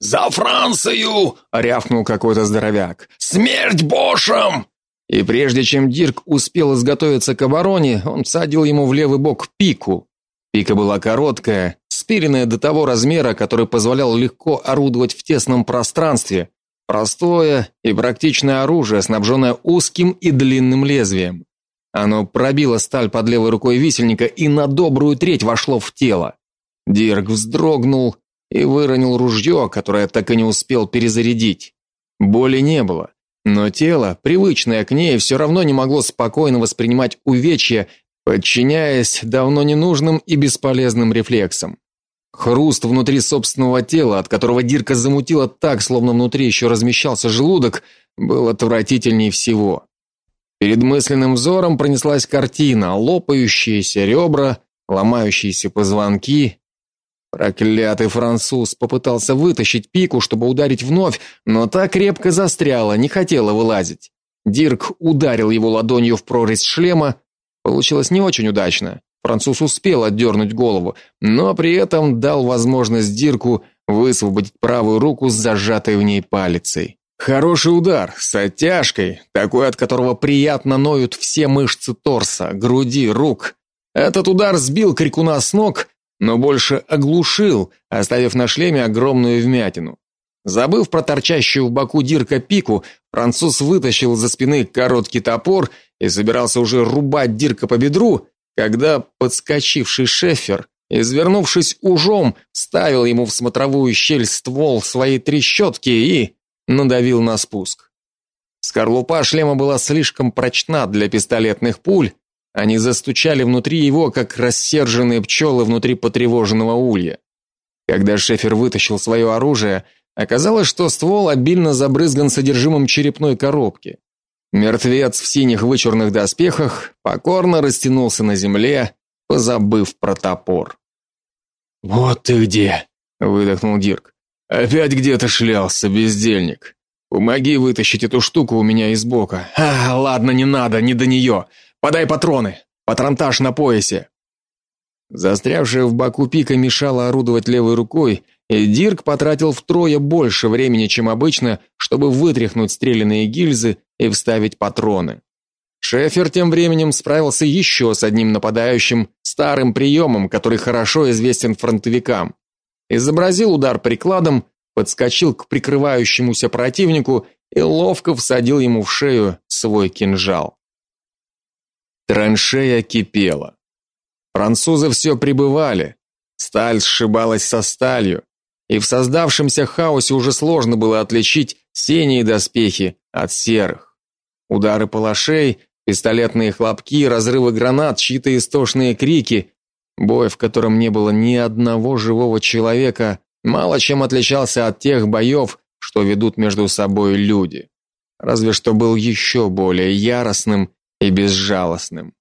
«За Францию!» — рявкнул какой-то здоровяк. «Смерть Бошам!» И прежде чем Дирк успел изготовиться к обороне, он всадил ему в левый бок пику. Пика была короткая, спиленная до того размера, который позволял легко орудовать в тесном пространстве. Простое и практичное оружие, снабженное узким и длинным лезвием. Оно пробило сталь под левой рукой висельника и на добрую треть вошло в тело. Дирк вздрогнул и выронил ружье, которое так и не успел перезарядить. Боли не было. Но тело, привычное к ней, все равно не могло спокойно воспринимать увечья, подчиняясь давно ненужным и бесполезным рефлексам. Хруст внутри собственного тела, от которого Дирка замутила так, словно внутри еще размещался желудок, был отвратительней всего. Перед мысленным взором пронеслась картина: лопающиеся ребра, ломающиеся позвонки, Проклятый француз попытался вытащить пику, чтобы ударить вновь, но та крепко застряла, не хотела вылазить. Дирк ударил его ладонью в прорезь шлема. Получилось не очень удачно. Француз успел отдернуть голову, но при этом дал возможность Дирку высвободить правую руку с зажатой в ней палицей. Хороший удар, с оттяжкой, такой, от которого приятно ноют все мышцы торса, груди, рук. Этот удар сбил крикуна с ног, но больше оглушил, оставив на шлеме огромную вмятину. Забыв про торчащую в боку Дирка пику, француз вытащил за спины короткий топор и собирался уже рубать Дирка по бедру, когда подскочивший шефер, извернувшись ужом, вставил ему в смотровую щель ствол своей трещотки и надавил на спуск. Скорлупа шлема была слишком прочна для пистолетных пуль, они застучали внутри его, как рассерженные пчелы внутри потревоженного улья. Когда Шефер вытащил свое оружие, оказалось, что ствол обильно забрызган содержимым черепной коробки. Мертвец в синих вычурных доспехах покорно растянулся на земле, позабыв про топор. Вот ты где, выдохнул Дирк. Опять где-то шлялся, бездельник. Помоги вытащить эту штуку у меня из бока. А, ладно, не надо, не до нее. Подай патроны. Патронтаж на поясе. Застрявшая в боку пика мешала орудовать левой рукой, и Дирк потратил втрое больше времени, чем обычно, чтобы вытряхнуть стрелянные гильзы и вставить патроны. Шефер тем временем справился еще с одним нападающим, старым приемом, который хорошо известен фронтовикам. Изобразил удар прикладом, подскочил к прикрывающемуся противнику и ловко всадил ему в шею свой кинжал. Траншея кипела. Французы все прибывали. Сталь сшибалась со сталью, и в создавшемся хаосе уже сложно было отличить синие доспехи от серых. Удары палашей, пистолетные хлопки, разрывы гранат, чьи-то истошные крики, бой, в котором не было ни одного живого человека, мало чем отличался от тех боев, что ведут между собой люди. Разве что был еще более яростным и безжалостным.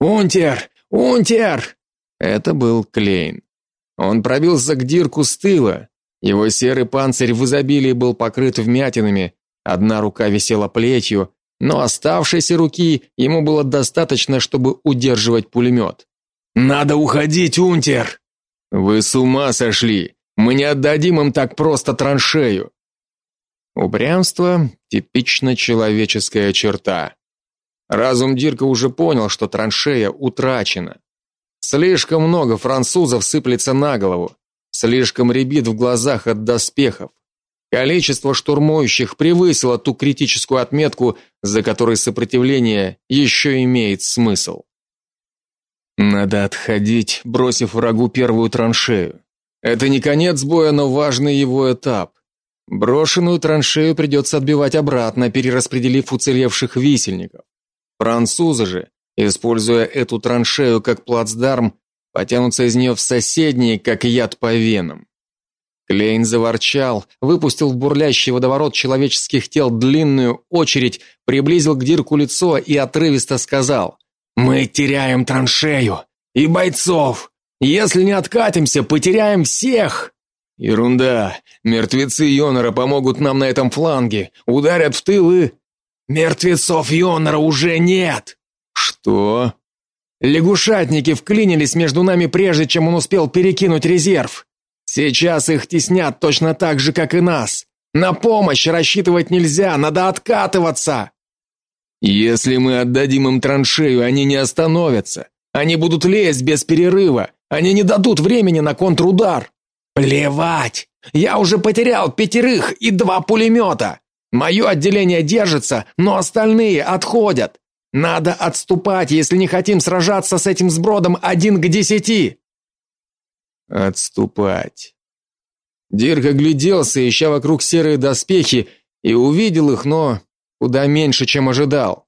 «Унтер! Унтер!» Это был Клейн. Он пробился к Дирку с тыла. Его серый панцирь в изобилии был покрыт вмятинами, одна рука висела плетью, но оставшейся руки ему было достаточно, чтобы удерживать пулемет. «Надо уходить, Унтер!» «Вы с ума сошли! Мы не отдадим им так просто траншею!» Упрямство типично человеческая черта. Разум Дирка уже понял, что траншея утрачена. Слишком много французов сыплется на голову, слишком рябит в глазах от доспехов. Количество штурмующих превысило ту критическую отметку, за которой сопротивление еще имеет смысл. Надо отходить, бросив врагу первую траншею. Это не конец боя, но важный его этап. Брошенную траншею придется отбивать обратно, перераспределив уцелевших висельников. Французы же, используя эту траншею как плацдарм, потянутся из нее в соседние, как яд по венам. Клейн заворчал, выпустил в бурлящий водоворот человеческих тел длинную очередь, приблизил к Дирку лицо и отрывисто сказал: "Мы теряем траншею и бойцов. Если не откатимся, потеряем всех". Ерунда. Мертвецы Йонора помогут нам на этом фланге, ударят в тыл и Мертвецов Йонора уже нет. Что? Лягушатники вклинились между нами прежде, чем он успел перекинуть резерв. Сейчас их теснят точно так же, как и нас. На помощь рассчитывать нельзя, надо откатываться. Если мы отдадим им траншею, они не остановятся. Они будут лезть без перерыва. Они не дадут времени на контрудар. Плевать. Я уже потерял пятерых и два пулемета. Мое отделение держится, но остальные отходят. Надо отступать, если не хотим сражаться с этим сбродом один к десяти. Отступать. Дирк огляделся, ища вокруг серые доспехи, и увидел их, но куда меньше, чем ожидал.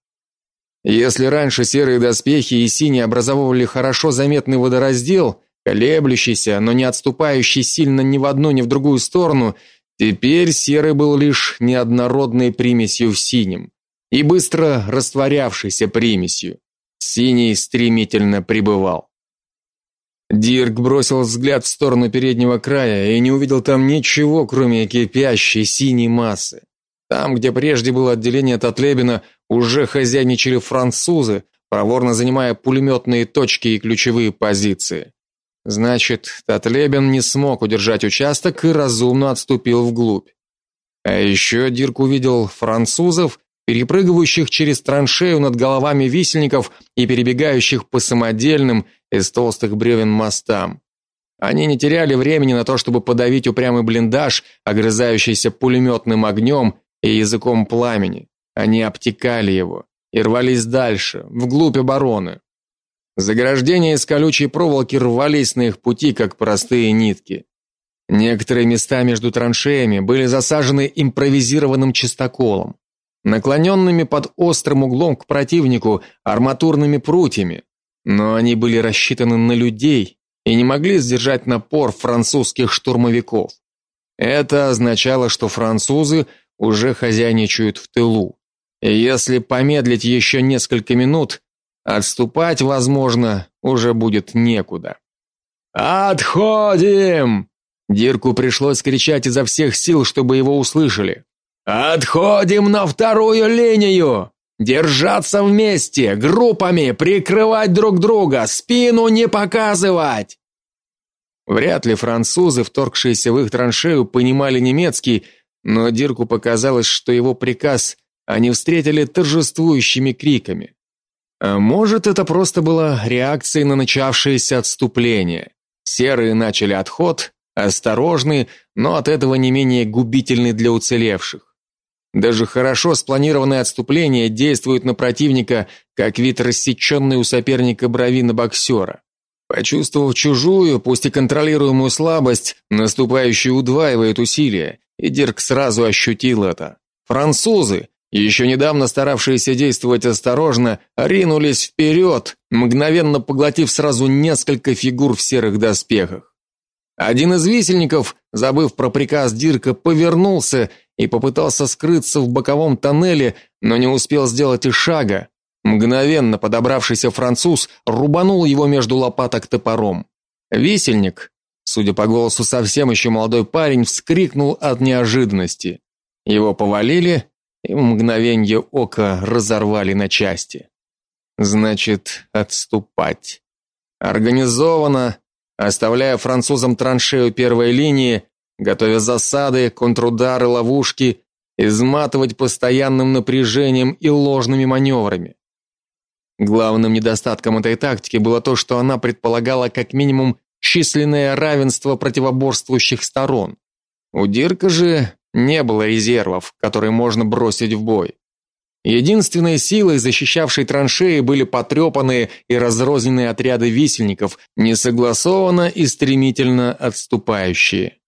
Если раньше серые доспехи и синие образовывали хорошо заметный водораздел, колеблющийся, но не отступающий сильно ни в одну, ни в другую сторону, Теперь серый был лишь неоднородной примесью в синем и быстро растворявшейся примесью. Синий стремительно прибывал. Дирк бросил взгляд в сторону переднего края и не увидел там ничего, кроме кипящей синей массы. Там, где прежде было отделение Татлебина, уже хозяйничали французы, проворно занимая пулеметные точки и ключевые позиции. Значит, Татлебен не смог удержать участок и разумно отступил вглубь. А еще Дирк увидел французов, перепрыгивающих через траншею над головами висельников и перебегающих по самодельным из толстых бревен мостам. Они не теряли времени на то, чтобы подавить упрямый блиндаж, огрызающийся пулеметным огнем и языком пламени. Они обтекали его и рвались дальше, вглубь обороны. Заграждения из колючей проволоки рвались на их пути, как простые нитки. Некоторые места между траншеями были засажены импровизированным чистоколом, наклоненными под острым углом к противнику арматурными прутьями, но они были рассчитаны на людей и не могли сдержать напор французских штурмовиков. Это означало, что французы уже хозяйничают в тылу. И если помедлить еще несколько минут, Отступать, возможно, уже будет некуда. Отходим! Дирку пришлось кричать изо всех сил, чтобы его услышали. Отходим на вторую линию. Держаться вместе, группами, прикрывать друг друга, спину не показывать. Вряд ли французы, вторгшиеся в их траншею, понимали немецкий, но Дирку показалось, что его приказ они встретили торжествующими криками. А может, это просто было реакцией на начавшееся отступление. Серые начали отход, осторожный, но от этого не менее губительный для уцелевших. Даже хорошо спланированное отступление действует на противника, как вид рассеченной у соперника брови на боксера. Почувствовав чужую, пусть и контролируемую слабость, наступающий удваивает усилия, и Дирк сразу ощутил это. Французы, еще недавно старавшиеся действовать осторожно, ринулись вперед, мгновенно поглотив сразу несколько фигур в серых доспехах. Один из висельников, забыв про приказ Дирка, повернулся и попытался скрыться в боковом тоннеле, но не успел сделать и шага. Мгновенно подобравшийся француз рубанул его между лопаток топором. Висельник, судя по голосу совсем еще молодой парень, вскрикнул от неожиданности. Его повалили, и мгновенье ока разорвали на части. Значит, отступать. Организованно, оставляя французам траншею первой линии, готовя засады, контрудары, ловушки, изматывать постоянным напряжением и ложными маневрами. Главным недостатком этой тактики было то, что она предполагала как минимум численное равенство противоборствующих сторон. У Дирка же не было резервов, которые можно бросить в бой. Единственной силой, защищавшей траншеи, были потрепанные и разрозненные отряды висельников, несогласованно и стремительно отступающие.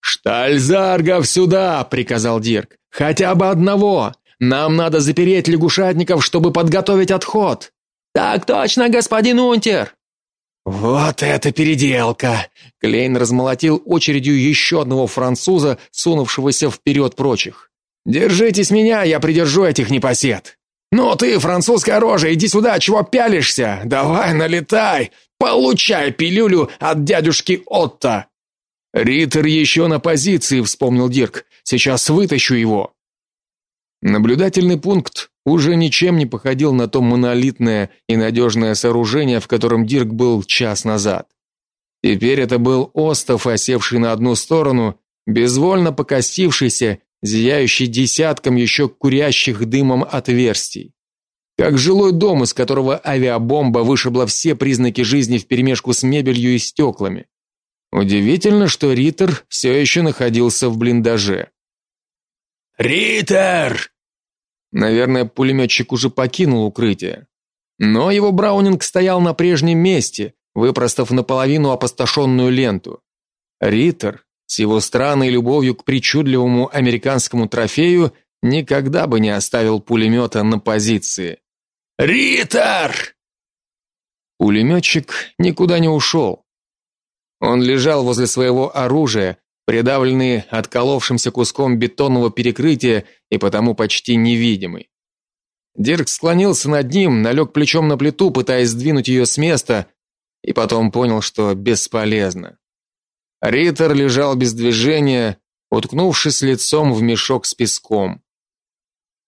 «Штальзаргов сюда!» — приказал Дирк. «Хотя бы одного! Нам надо запереть лягушатников, чтобы подготовить отход!» «Так точно, господин Унтер!» «Вот это переделка!» Клейн размолотил очередью еще одного француза, сунувшегося вперед прочих. «Держитесь меня, я придержу этих непосед!» «Ну ты, французская рожа, иди сюда, чего пялишься? Давай, налетай! Получай пилюлю от дядюшки Отто!» «Риттер еще на позиции», — вспомнил Дирк. «Сейчас вытащу его». Наблюдательный пункт уже ничем не походил на то монолитное и надежное сооружение, в котором Дирк был час назад. Теперь это был остов, осевший на одну сторону, безвольно покосившийся, зияющий десятком еще курящих дымом отверстий. Как жилой дом, из которого авиабомба вышибла все признаки жизни вперемешку с мебелью и стеклами. Удивительно, что Риттер все еще находился в блиндаже. Риттер! Наверное, пулеметчик уже покинул укрытие. Но его Браунинг стоял на прежнем месте, выпростав наполовину опустошенную ленту. Риттер с его странной любовью к причудливому американскому трофею никогда бы не оставил пулемета на позиции. Риттер! Пулеметчик никуда не ушел. Он лежал возле своего оружия, придавленный отколовшимся куском бетонного перекрытия и потому почти невидимый. Дирк склонился над ним, налег плечом на плиту, пытаясь сдвинуть ее с места, и потом понял, что бесполезно. Риттер лежал без движения, уткнувшись лицом в мешок с песком.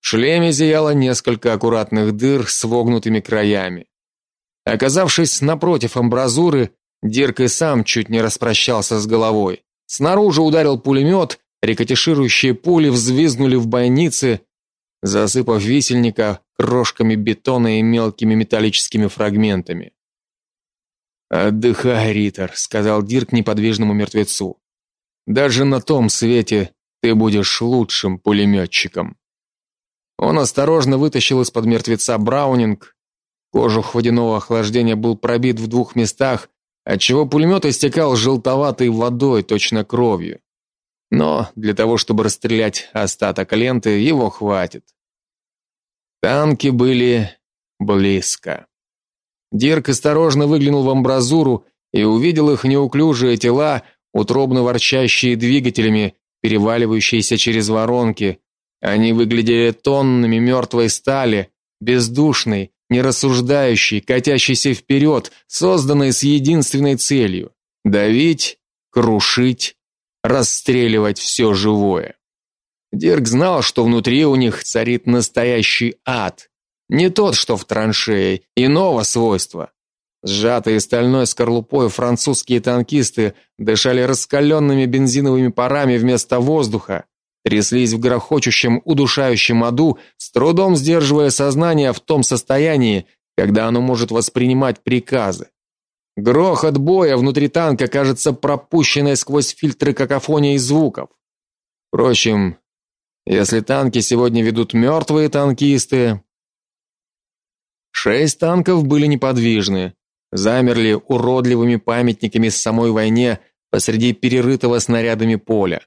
В шлеме зияло несколько аккуратных дыр с вогнутыми краями. Оказавшись напротив амбразуры, Дирк и сам чуть не распрощался с головой. Снаружи ударил пулемет, рикошетирующие пули взвизгнули в бойнице, засыпав висельника крошками бетона и мелкими металлическими фрагментами. "Отдыхай, Ритер", сказал Дирк неподвижному мертвецу. "Даже на том свете ты будешь лучшим пулеметчиком». Он осторожно вытащил из-под мертвеца Браунинг. Кожух водяного охлаждения был пробит в двух местах, отчего пулемет истекал желтоватой водой, точно кровью. Но для того, чтобы расстрелять остаток ленты, его хватит. Танки были близко. Дирк осторожно выглянул в амбразуру и увидел их неуклюжие тела, утробно ворчащие двигателями, переваливающиеся через воронки. Они выглядели тоннами мертвой стали, бездушной, нерассуждающий, катящийся вперед, созданный с единственной целью давить, крушить, расстреливать все живое. Дирк знал, что внутри у них царит настоящий ад, не тот, что в траншее, иного свойства. Сжатые стальной скорлупой французские танкисты дышали раскаленными бензиновыми парами вместо воздуха, тряслись в грохочущем, удушающем аду, с трудом сдерживая сознание в том состоянии, когда оно может воспринимать приказы. Грохот боя внутри танка кажется пропущенной сквозь фильтры какофонией звуков. Впрочем, если танки сегодня ведут мертвые танкисты, шесть танков были неподвижны, замерли уродливыми памятниками самой войне посреди перерытого снарядами поля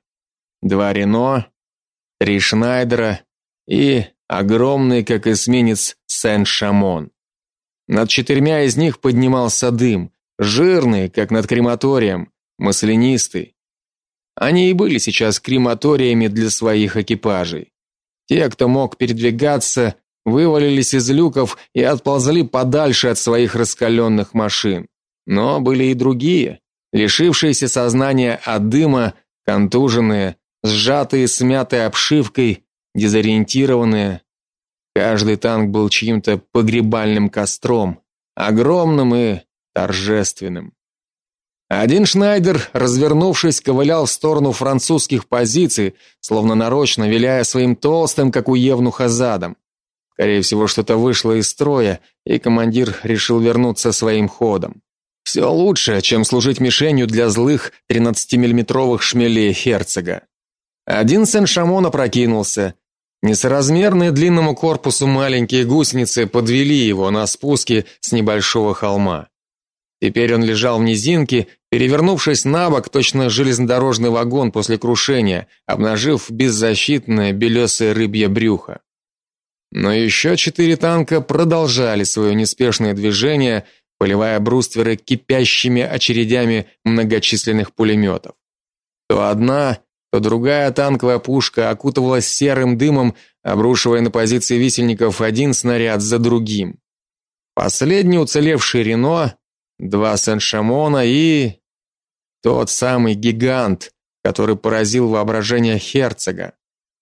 два Рено, три Шнайдера и огромный, как эсминец, Сен-Шамон. Над четырьмя из них поднимался дым, жирный, как над крематорием, маслянистый. Они и были сейчас крематориями для своих экипажей. Те, кто мог передвигаться, вывалились из люков и отползли подальше от своих раскаленных машин. Но были и другие, лишившиеся сознания от дыма, контуженные, сжатые смятой обшивкой, дезориентированные. Каждый танк был чьим-то погребальным костром, огромным и торжественным. Один Шнайдер, развернувшись, ковылял в сторону французских позиций, словно нарочно виляя своим толстым, как у евнуха, задом. Скорее всего, что-то вышло из строя, и командир решил вернуться своим ходом. Все лучше, чем служить мишенью для злых 13-миллиметровых шмелей герцога. Один Сен-Шамон опрокинулся. Несоразмерные длинному корпусу маленькие гусеницы подвели его на спуске с небольшого холма. Теперь он лежал в низинке, перевернувшись на бок, точно железнодорожный вагон после крушения, обнажив беззащитное белесое рыбье брюхо. Но еще четыре танка продолжали свое неспешное движение, поливая брустверы кипящими очередями многочисленных пулеметов. То одна, то другая танковая пушка окутывалась серым дымом, обрушивая на позиции висельников один снаряд за другим. Последний уцелевший Рено два Сен-Шамона и тот самый гигант, который поразил воображение герцога.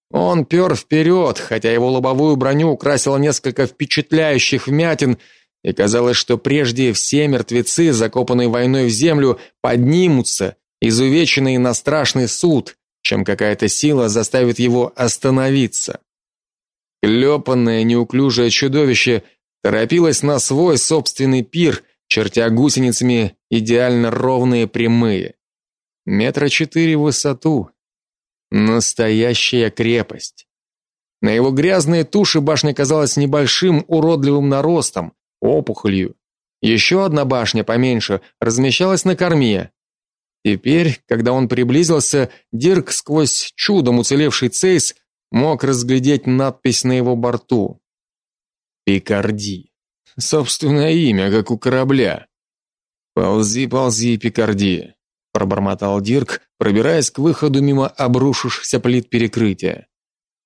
Он пер вперед, хотя его лобовую броню украсило несколько впечатляющих вмятин, и казалось, что прежде все мертвецы, закопанные войной в землю, поднимутся, изувеченные на страшный суд, чем какая-то сила заставит его остановиться. Клепанное неуклюжее чудовище торопилось на свой собственный пир, чертя гусеницами идеально ровные прямые. Метра четыре в высоту. Настоящая крепость. На его грязной туше башня казалась небольшим уродливым наростом, опухолью. Еще одна башня поменьше размещалась на корме. Теперь, когда он приблизился, Дирк сквозь чудом уцелевший цейс мог разглядеть надпись на его борту. Пикарди. Собственное имя, как у корабля. Ползи, ползи, Пикарди, пробормотал Дирк, пробираясь к выходу мимо обрушившихся плит перекрытия.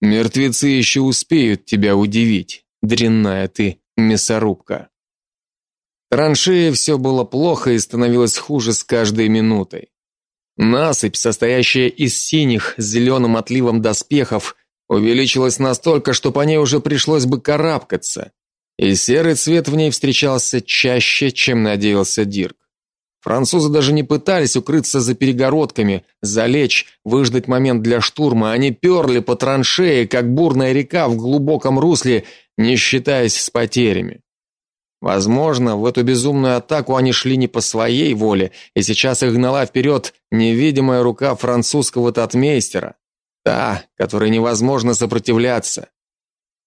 Мертвецы еще успеют тебя удивить, дрянная ты мясорубка. Траншеи все было плохо и становилось хуже с каждой минутой. Насыпь, состоящая из синих с зеленым отливом доспехов, увеличилась настолько, что по ней уже пришлось бы карабкаться и серый цвет в ней встречался чаще, чем надеялся Дирк. Французы даже не пытались укрыться за перегородками, залечь, выждать момент для штурма, они перли по траншеи, как бурная река в глубоком русле, не считаясь с потерями. Возможно, в эту безумную атаку они шли не по своей воле, и сейчас их гнала вперед невидимая рука французского татмейстера, та, которой невозможно сопротивляться.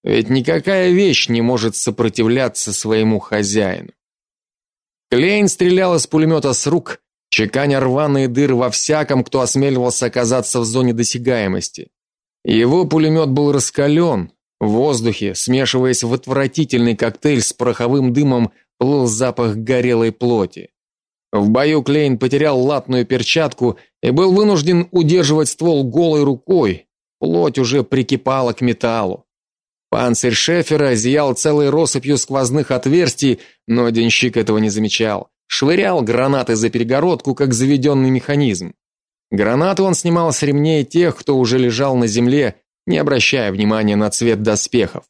Ведь никакая вещь не может сопротивляться своему хозяину. Клейн стрелял из пулемета с рук, чеканя рваные дыры во всяком, кто осмеливался оказаться в зоне досягаемости. Его пулемет был раскален, в воздухе, смешиваясь в отвратительный коктейль с пороховым дымом, плыл запах горелой плоти. В бою Клейн потерял латную перчатку и был вынужден удерживать ствол голой рукой. Плоть уже прикипала к металлу. Панцирь Шефера зиял целой россыпью сквозных отверстий, но денщик этого не замечал. Швырял гранаты за перегородку, как заведенный механизм. Гранаты он снимал с ремней тех, кто уже лежал на земле, не обращая внимания на цвет доспехов.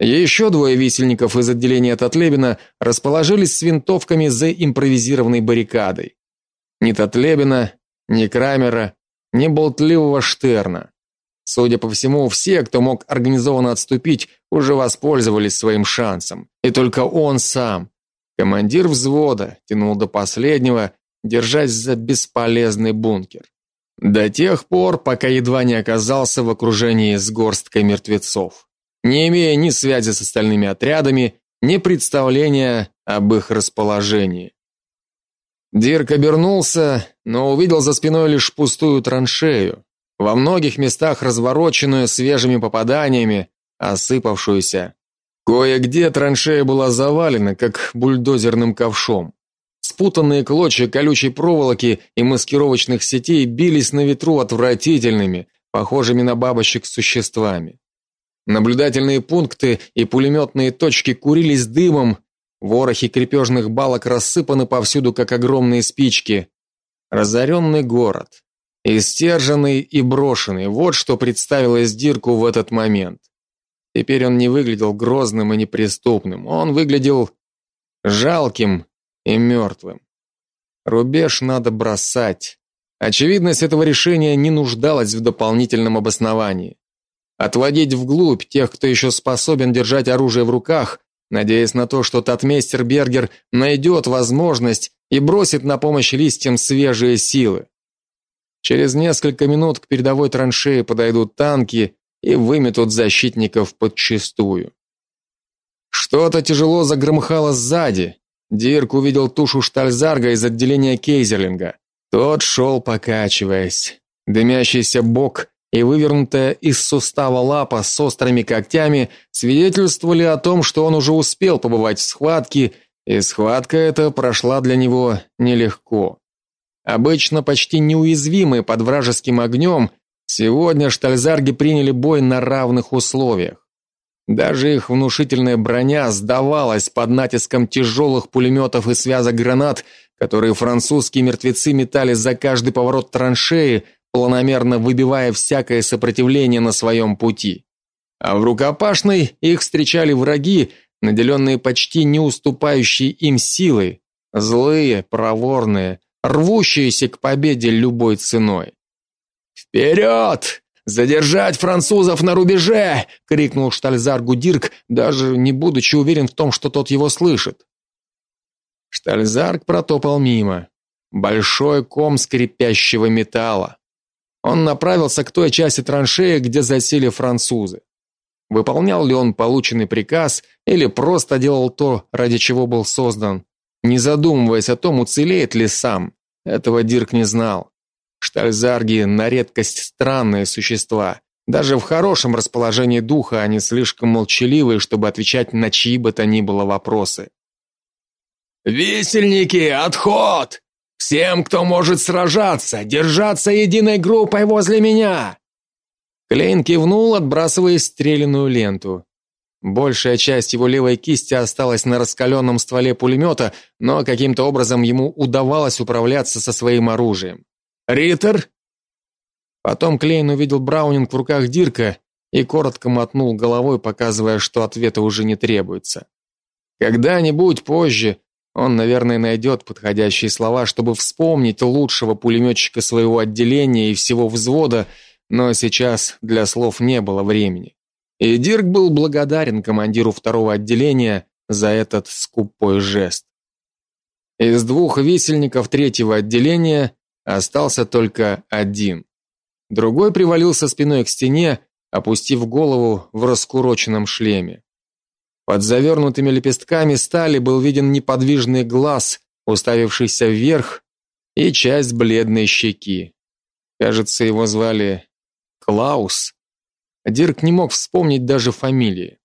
Еще двое висельников из отделения Татлебина расположились с винтовками за импровизированной баррикадой. Ни Татлебина, ни Крамера, ни болтливого Штерна. Судя по всему, все, кто мог организованно отступить, уже воспользовались своим шансом. И только он сам, командир взвода, тянул до последнего, держась за бесполезный бункер. До тех пор, пока едва не оказался в окружении с горсткой мертвецов, не имея ни связи с остальными отрядами, ни представления об их расположении. Дирк обернулся, но увидел за спиной лишь пустую траншею, во многих местах развороченную свежими попаданиями, осыпавшуюся. Кое-где траншея была завалена, как бульдозерным ковшом. Спутанные клочья колючей проволоки и маскировочных сетей бились на ветру отвратительными, похожими на бабочек существами. Наблюдательные пункты и пулеметные точки курились дымом, ворохи крепежных балок рассыпаны повсюду, как огромные спички. Разоренный город. Истерженный и брошенный, вот что представилось Дирку в этот момент. Теперь он не выглядел грозным и неприступным, он выглядел жалким и мертвым. Рубеж надо бросать. Очевидность этого решения не нуждалась в дополнительном обосновании. Отводить вглубь тех, кто еще способен держать оружие в руках, надеясь на то, что татмейстер Бергер найдет возможность и бросит на помощь листьям свежие силы. Через несколько минут к передовой траншее подойдут танки и выметут защитников подчистую. Что-то тяжело загромыхало сзади. Дирк увидел тушу штальзарга из отделения Кейзерлинга. Тот шел покачиваясь. Дымящийся бок и вывернутая из сустава лапа с острыми когтями свидетельствовали о том, что он уже успел побывать в схватке, и схватка эта прошла для него нелегко. Обычно почти неуязвимые под вражеским огнем, сегодня штальзарги приняли бой на равных условиях. Даже их внушительная броня сдавалась под натиском тяжелых пулеметов и связок гранат, которые французские мертвецы метали за каждый поворот траншеи, планомерно выбивая всякое сопротивление на своем пути. А в рукопашной их встречали враги, наделенные почти не уступающей им силой, злые, проворные, рвущиеся к победе любой ценой. «Вперед! Задержать французов на рубеже!" крикнул Штальзаргу Дирк, даже не будучи уверен в том, что тот его слышит. Штальзарг протопал мимо. Большой ком скрипящего металла. Он направился к той части траншеи, где засели французы. Выполнял ли он полученный приказ или просто делал то, ради чего был создан, не задумываясь о том, уцелеет ли сам? Этого Дирк не знал. Штальзарги на редкость странные существа. Даже в хорошем расположении духа они слишком молчаливые, чтобы отвечать на чьи бы то ни было вопросы. Висельники, отход! Всем, кто может сражаться, держаться единой группой возле меня. Клейн кивнул, отбрасывая стреляную ленту. Большая часть его левой кисти осталась на раскаленном стволе пулемета, но каким-то образом ему удавалось управляться со своим оружием. Риттер? Потом Клейн увидел Браунинг в руках Дирка и коротко мотнул головой, показывая, что ответа уже не требуется. Когда-нибудь позже он, наверное, найдет подходящие слова, чтобы вспомнить лучшего пулеметчика своего отделения и всего взвода, но сейчас для слов не было времени. И Дирк был благодарен командиру второго отделения за этот скупой жест. Из двух висельников третьего отделения остался только один. Другой привалился спиной к стене, опустив голову в раскуроченном шлеме. Под завернутыми лепестками стали был виден неподвижный глаз, уставившийся вверх, и часть бледной щеки. Кажется, его звали Клаус. Дирк не мог вспомнить даже фамилии.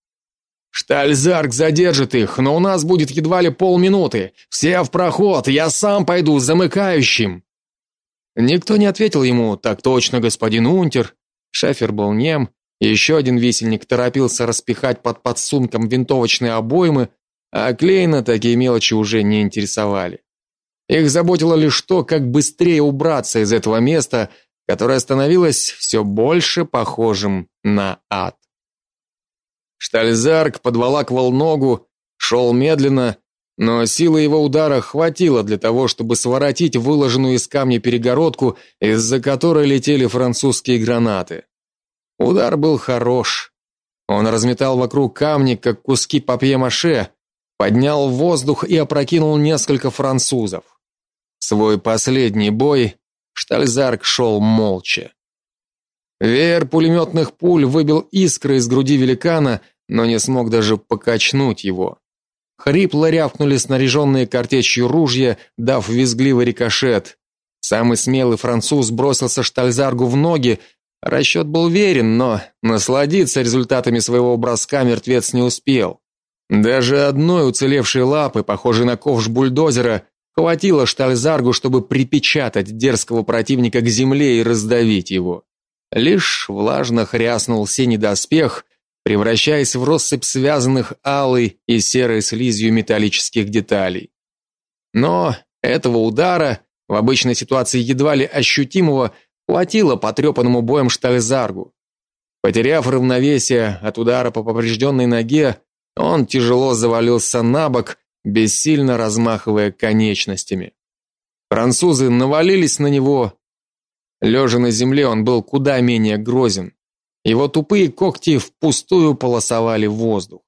Штальзарк задержит их, но у нас будет едва ли полминуты. Все в проход, я сам пойду замыкающим. Никто не ответил ему: "Так точно, господин Унтер". Шефер был нем, еще один висельник торопился распихать под подсумком винтовочные обоймы, а Клейна такие мелочи уже не интересовали. Их заботило лишь то, как быстрее убраться из этого места, которое становилось все больше похожим на ад. Штальзарк подволакивал ногу, шел медленно, но силы его удара хватило для того, чтобы своротить выложенную из камня перегородку, из-за которой летели французские гранаты. Удар был хорош. Он разметал вокруг камни, как куски папье-маше, поднял в воздух и опрокинул несколько французов. Свой последний бой Штальзарк шел молча. Веер пулеметных пуль выбил искры из груди великана, но не смог даже покачнуть его. Хрипло рявкнули снаряженные картечью ружья, дав визгливый рикошет. Самый смелый француз бросился Штальзаргу в ноги, Расчет был верен, но насладиться результатами своего броска мертвец не успел. Даже одной уцелевшей лапы, похожей на ковш бульдозера, хватило Штальзаргу, чтобы припечатать дерзкого противника к земле и раздавить его. Лишь влажно хряснул синий доспех, превращаясь в россыпь связанных алой и серой слизью металлических деталей. Но этого удара, в обычной ситуации едва ли ощутимого, Хватило потрепанному боем Штальзаргу. Потеряв равновесие от удара по поврежденной ноге, он тяжело завалился на бок, бессильно размахивая конечностями. Французы навалились на него. Лежа на земле, он был куда менее грозен. Его тупые когти впустую полосовали воздух.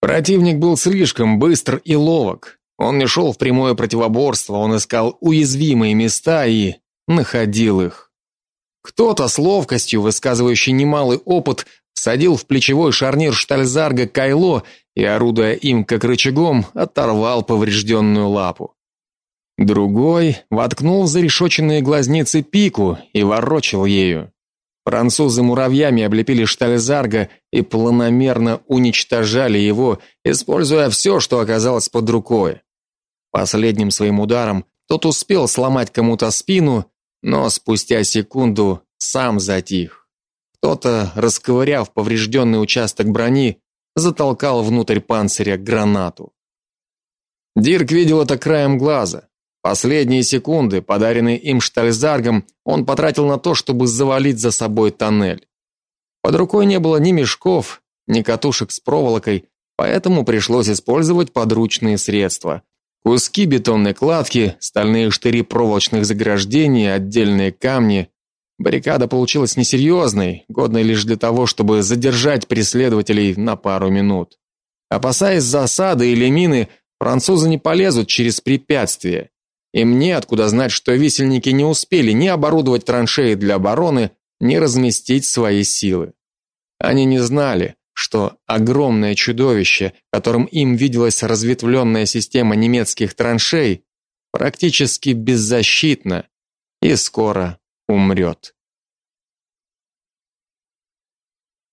Противник был слишком быстр и ловок. Он не шел в прямое противоборство, он искал уязвимые места и находил их. Кто-то с ловкостью, высказывающий немалый опыт, садил в плечевой шарнир штальзарга кайло и, орудуя им как рычагом, оторвал поврежденную лапу. Другой воткнул в зарешоченные глазницы пику и ворочил ею. Французы муравьями облепили штальзарга и планомерно уничтожали его, используя все, что оказалось под рукой. Последним своим ударом тот успел сломать кому-то спину, но спустя секунду сам затих. Кто-то, расковыряв поврежденный участок брони, затолкал внутрь панциря гранату. Дирк видел это краем глаза. Последние секунды, подаренные им штальзаргом, он потратил на то, чтобы завалить за собой тоннель. Под рукой не было ни мешков, ни катушек с проволокой, поэтому пришлось использовать подручные средства. Куски бетонной кладки, стальные штыри проволочных заграждений, отдельные камни. Баррикада получилась несерьезной, годной лишь для того, чтобы задержать преследователей на пару минут. Опасаясь засады или мины, французы не полезут через препятствия. И мне откуда знать, что висельники не успели ни оборудовать траншеи для обороны, ни разместить свои силы. Они не знали, что огромное чудовище, которым им виделась разветвленная система немецких траншей, практически беззащитно и скоро умрет.